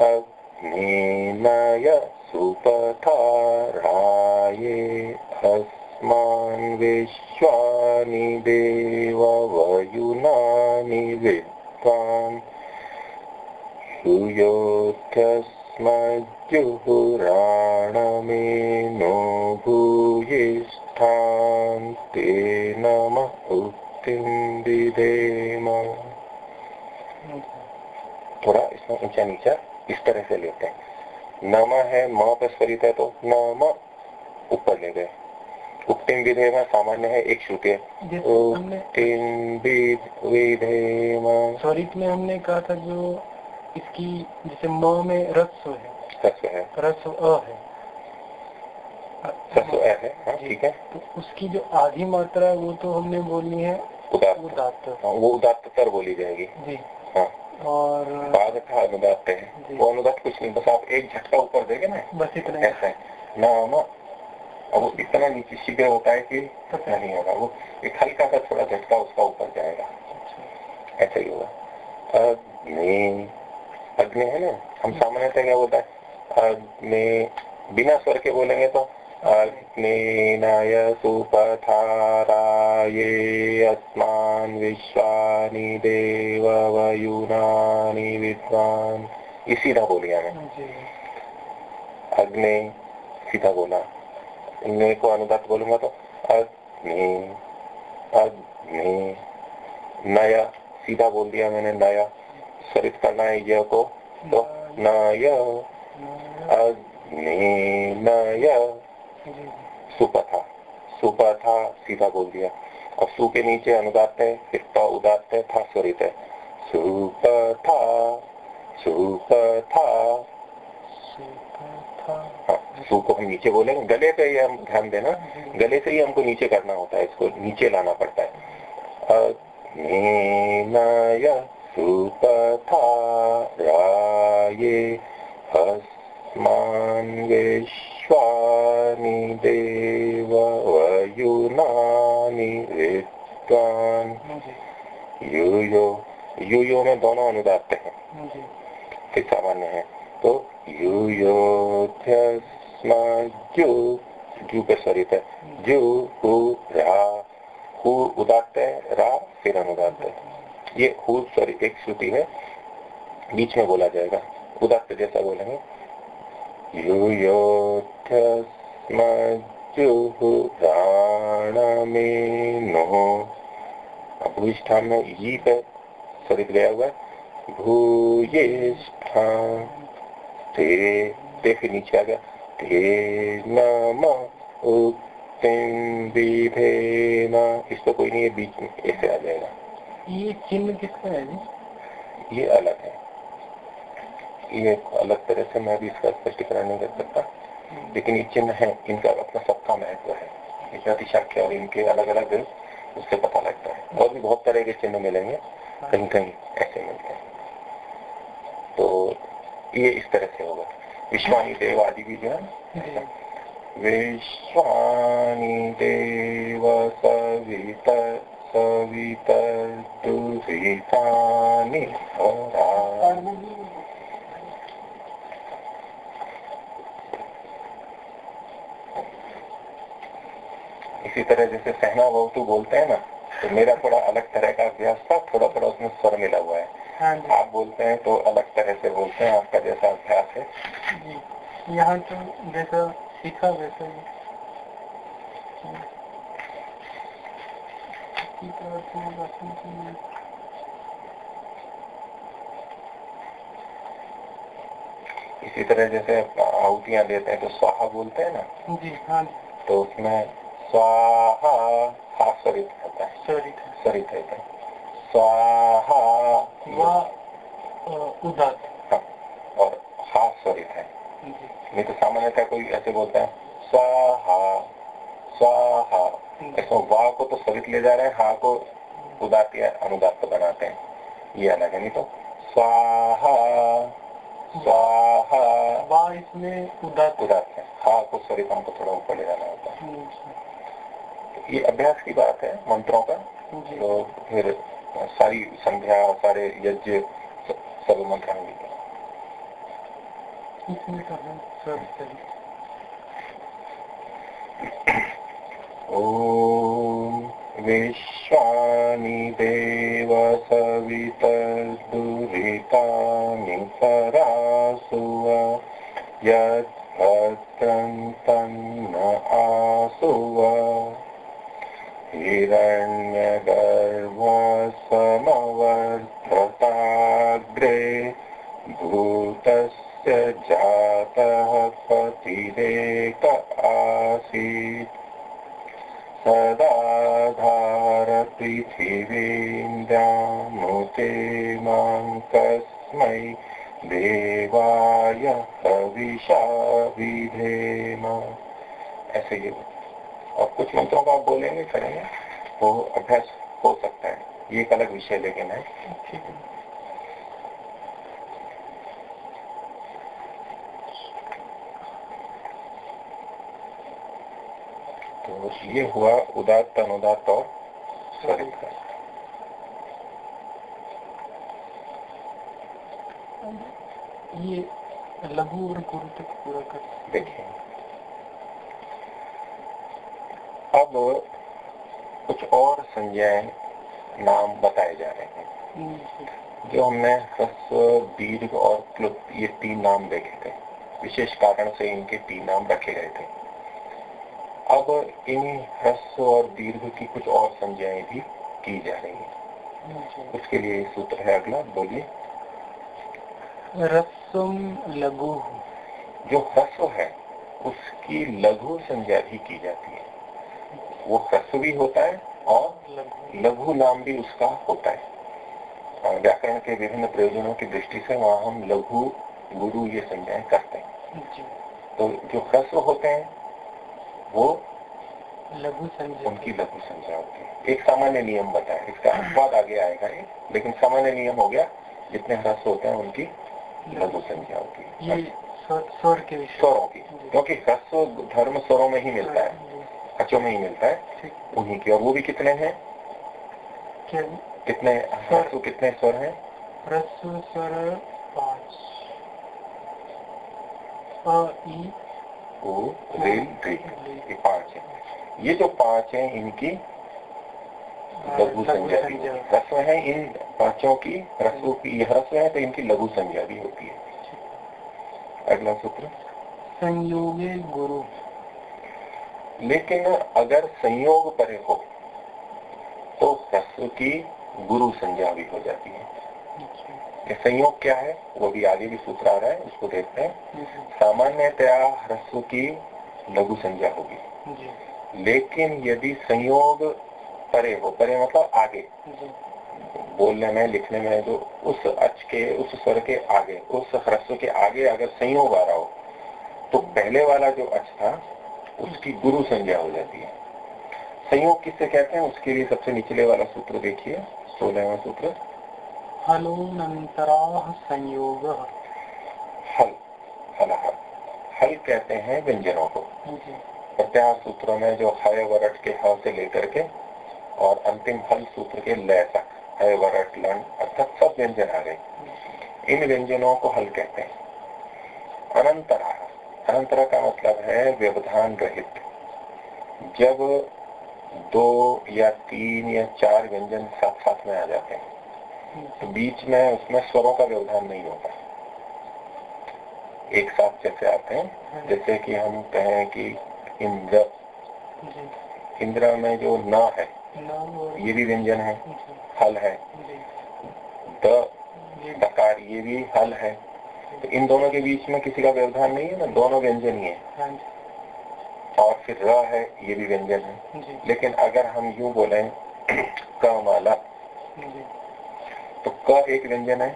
अग्निनय सुपथाराये अस्मान् विश्वानि देववयुनानि विद्वान् सुयोध्यस्मज्जुहुराणमेनो भूयिष्ठान् ते नमः विधेम थोड़ा इसमें ऊँचा नीचा इस तरह से लेते हैं। नम है म पर स्वरित है तो नम ऊपर ले गए। उक्तिम विधेम सामान्य है एक श्रुति है। स्वरित में हमने कहा था जो इसकी जैसे म में रस्व है। रस्व है। रस्व अ है। रस्व अ है हाँ ठीक है। तो उसकी जो आधी मात्रा है वो तो हमने बोलनी है उदात्त। हाँ, वो उदात्त तर बोली जाएगी। जी। हाँ। और बाद अनुदात है। वो अनुदात कुछ नहीं बस आप एक झटका ऊपर देंगे ना। बस इतना ऐसा है। ना ना। अब वो इतना नीचे शीघ्र होता है कि पता नहीं होगा। वो एक हल्का सा थोड़ा झटका उसका ऊपर जाएगा। अच्छा। ऐसा ही होगा। अग्नि अग्नि है ना? हम सामान्यतः क्या बोलता है? अग्नि बिना स्वर के बोलेंगे तो अग्निनाय सुपथाराये अस्मान् विश्वानि देववयुनानि विद्वान्। ये सीधा बोलिया मैं अग्नि सीधा बोला। इनमें को अनुदात बोलूँगा तो? अग्नि अग्नि नया सीधा बोल दिया मैंने नया। स्वरित करना है यह को? तो नय। अग्नि नय। सुपथा सुपथा सीधा बोल दिया। और सु के नीचे अनुदात है फिर उदात है था स्वरित है सुपथा सुपथा हाँ सु को हम नीचे बोलेंगे। गले पे ही हम ध्यान देना, गले से ही हमको नीचे करना होता है, इसको नीचे लाना पड़ता है। सुपथा राये हस्मान विश्वानि देव वयुनानि विद्वान्। यूयो यूयो में दोनों अनुदात हैं। फिर सामान्य है। तो यूयोध्यस्मजु जू पे स्वरित है जू हु रा हु उदात है रा फिर अनुदात है। ये हु स्वरित एक श्रुति है। बीच में बोला जाएगा। उदात जैसा बोलेंगे। यूयोध्यस्मजुराणमेनो भूष्ठान में यी पे स्वरित गया हुआ। भूयिष्ठान ते ते फिर नीचे आ गया। ते नम उक्तिम विधेन इस तो कोई नहीं है बीच में ऐसे आ जाएगा। ये चिन्ह किसका है? जी ये अलग है। ये अलग तरह से मैं भी इसका स्पष्टीकरण नहीं कर सकता। लेकिन ये चिन्ह है, इनका अपना सबका महत्व है। जातिशाख्य और इनके अलग अलग उससे पता लगता है। और भी बहुत तरह के चिन्ह मिलेंगे कहीं कहीं ऐसे मिलते हैं। तो ये इस तरह से होगा। विश्वानी देव आदि भी जो है, विश्वानी देव सवित सवित दुहितानि। इसी तरह जैसे सहना बहुतु बोलते हैं ना तो मेरा थोड़ा अलग तरह का अभ्यास था थोड़ा थोड़ा उसमें स्वर मिला हुआ है। हाँ आप बोलते हैं तो अलग तरह से बोलते हैं आपका जैसा अभ्यास है। यहाँ तो जैसा सीखा वैसा ही। इसी तरह जैसे आहुतियाँ देते हैं तो स्वाहा बोलते हैं ना? जी हाँ तो उसमें स्वाहा हा स्वरित होता है स्वरित स्वरित रहता है स्वाहा उदात. हाँ, और हा स्वरित है नहीं तो सामान्यतः कोई ऐसे बोलता है? स्वाहा स्वाहा. ऐसा वाह को तो स्वरित ले जा रहे हैं हा को उदात या अनुदात तो बनाते हैं। ये अलग है नहीं तो? स्वाहा स्वाहा. वाह इसमें उदात उदात है। हा को स्वरित हमको थोड़ा ऊपर ले जाना होता है। ये अभ्यास की बात है मंत्रों का। तो फिर सारी संध्या सारे यज्ञ सब मंत्र ॐ विश्वानि देव सवितर्दुरितानि परासुव यद्भद्रं तन्न आसुव। हिरण्यगर्भसमवर्धताग्रे भूतस्य जातः पतिरेक आसीत्। सदा धारपृथिवीन्द्रामुते मां कस्मै देवाय हविषा विधेम। ही और कुछ मंत्रों का आप बोलेंगे करेंगे वो अभ्यास हो सकता है। ये एक अलग विषय लेकिन है। तो ये हुआ उदात अनुदात और स्वरित का ये लघु और गुरु तक पूरा कर देखिए। अब कुछ और संज्ञाएँ नाम बताए जा रहे हैं। जो हमने ह्रस्व दीर्घ और क्लुप ये तीन नाम देखे थे। विशेष कारण से इनके तीन नाम रखे गए थे। अब इन ह्रस्व और दीर्घ की कुछ और संज्ञाएँ भी की जा रही है। उसके लिए सूत्र है अगला बोलिए। रस्वम लघु। जो ह्रस्व है उसकी लघु संज्ञा भी की जाती है। वो ह्रस्व भी होता है और लघु नाम भी उसका होता है। व्याकरण के विभिन्न प्रयोजनों की दृष्टि से वहाँ हम लघु गुरु ये संज्ञाएँ करते हैं। तो जो ह्रस्व होते हैं वो लघु संज्ञा। उनकी लघु संज्ञा होती है। एक सामान्य नियम बताए इसका अनुवाद आगे आएगा ये लेकिन सामान्य नियम हो गया जितने ह्रस्व होते हैं उनकी लघु संज्ञा होती है। स्वर के स्वरों की क्योंकि ह्रस्व धर्म स्वरों में ही मिलता है। अचो में ही मिलता है। उन्हीं की। और वो भी कितने हैं? कितने ह्रस्व कितने स्वर हैं? ह्रस्व स्वर पाँच। ओ रेल ये पाँच है। ये जो पाँच है इनकी लघु संज्ञा भी ह्रस्व है। इन पाँचों की। ह्रस्व की ह्रस्व है तो इनकी लघु संज्ञा भी होती है। अगला सूत्र। संयोगे गुरु। लेकिन अगर संयोग परे हो तो ह्रस्व की गुरु संज्ञा भी हो जाती है। ये संयोग क्या है? वो भी आगे भी सूत्र आ रहा है उसको देखते हैं। सामान्यतया ह्रस्व की लघु संज्ञा होगी। लेकिन यदि संयोग परे हो परे मतलब आगे। बोलने में लिखने में जो उस अच के उस स्वर के आगे उस ह्रस्व के आगे अगर संयोग आ रहा हो तो पहले वाला जो अच था उसकी गुरु संज्ञा हो जाती है। संयोग किससे कहते हैं? उसके लिए सबसे निचले वाला सूत्र देखिए सोलहवा सूत्र। हलोनंतरा संयोग। हल हल कहते हैं व्यंजनों को। प्रत्याह सूत्रों में जो हय वरट के ह से लेकर के और अंतिम हल सूत्र के लय तक हय वरट लन अर्थात सब व्यंजन आ गए। इन व्यंजनों को हल कहते हैं। अनंतरा। अनंतरा का मतलब है व्यवधान रहित। जब दो या तीन या चार व्यंजन साथ साथ में आ जाते हैं तो बीच में उसमें स्वरों का व्यवधान नहीं होता। एक साथ जैसे आते हैं जैसे कि हम कहें कि इंद्र। इंद्र में जो न है ये भी व्यंजन है हल है। द ये डकार ये भी हल है। इन दोनों के बीच में किसी का व्यवधान नहीं है ना दोनों व्यंजन ही है। हाँ और फिर र है ये भी व्यंजन है। लेकिन अगर हम यूँ बोले क माला तो क एक व्यंजन है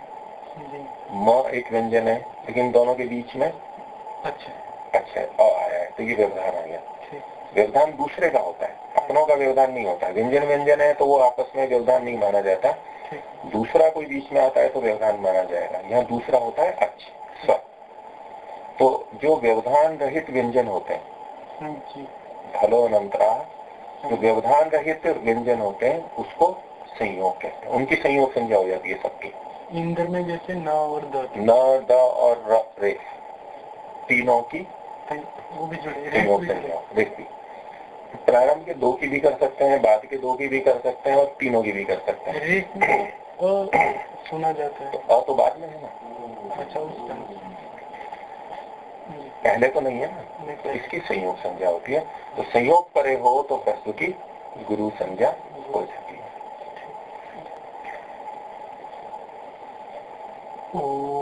म एक व्यंजन है लेकिन दोनों के बीच में अच्छा। अच्छा अ आया है तो ये व्यवधान आ गया। व्यवधान दूसरे का होता है अपनों का व्यवधान नहीं होता। व्यंजन व्यंजन है तो वो आपस में व्यवधान नहीं माना जाता। दूसरा कोई बीच में आता है तो व्यवधान माना जाएगा। यहाँ दूसरा होता है अच्छ स्व। तो जो व्यवधान रहित व्यंजन होते हैं हाँ जी। हलो अनंतरा जो व्यवधान रहित व्यंजन होते हैं उसको संयोग कहते हैं। उनकी संयोग संज्ञा हो जाती है सबकी। इंद्र में जैसे न और द। न द और र रे। तीनों की वो भी जुड़े संयोग संज्ञा देखती प्रारंभ के दो की भी कर सकते हैं बाद के दो की भी कर सकते हैं और तीनों की भी कर सकते हैं। सुना जाता है। अ तो बाद में है ना? अच्छा उस पहले तो नहीं है ना? इसकी संयोग संज्ञा होती है। तो संयोग परे हो तो वस्तु की गुरु संज्ञा हो जाती है। ओ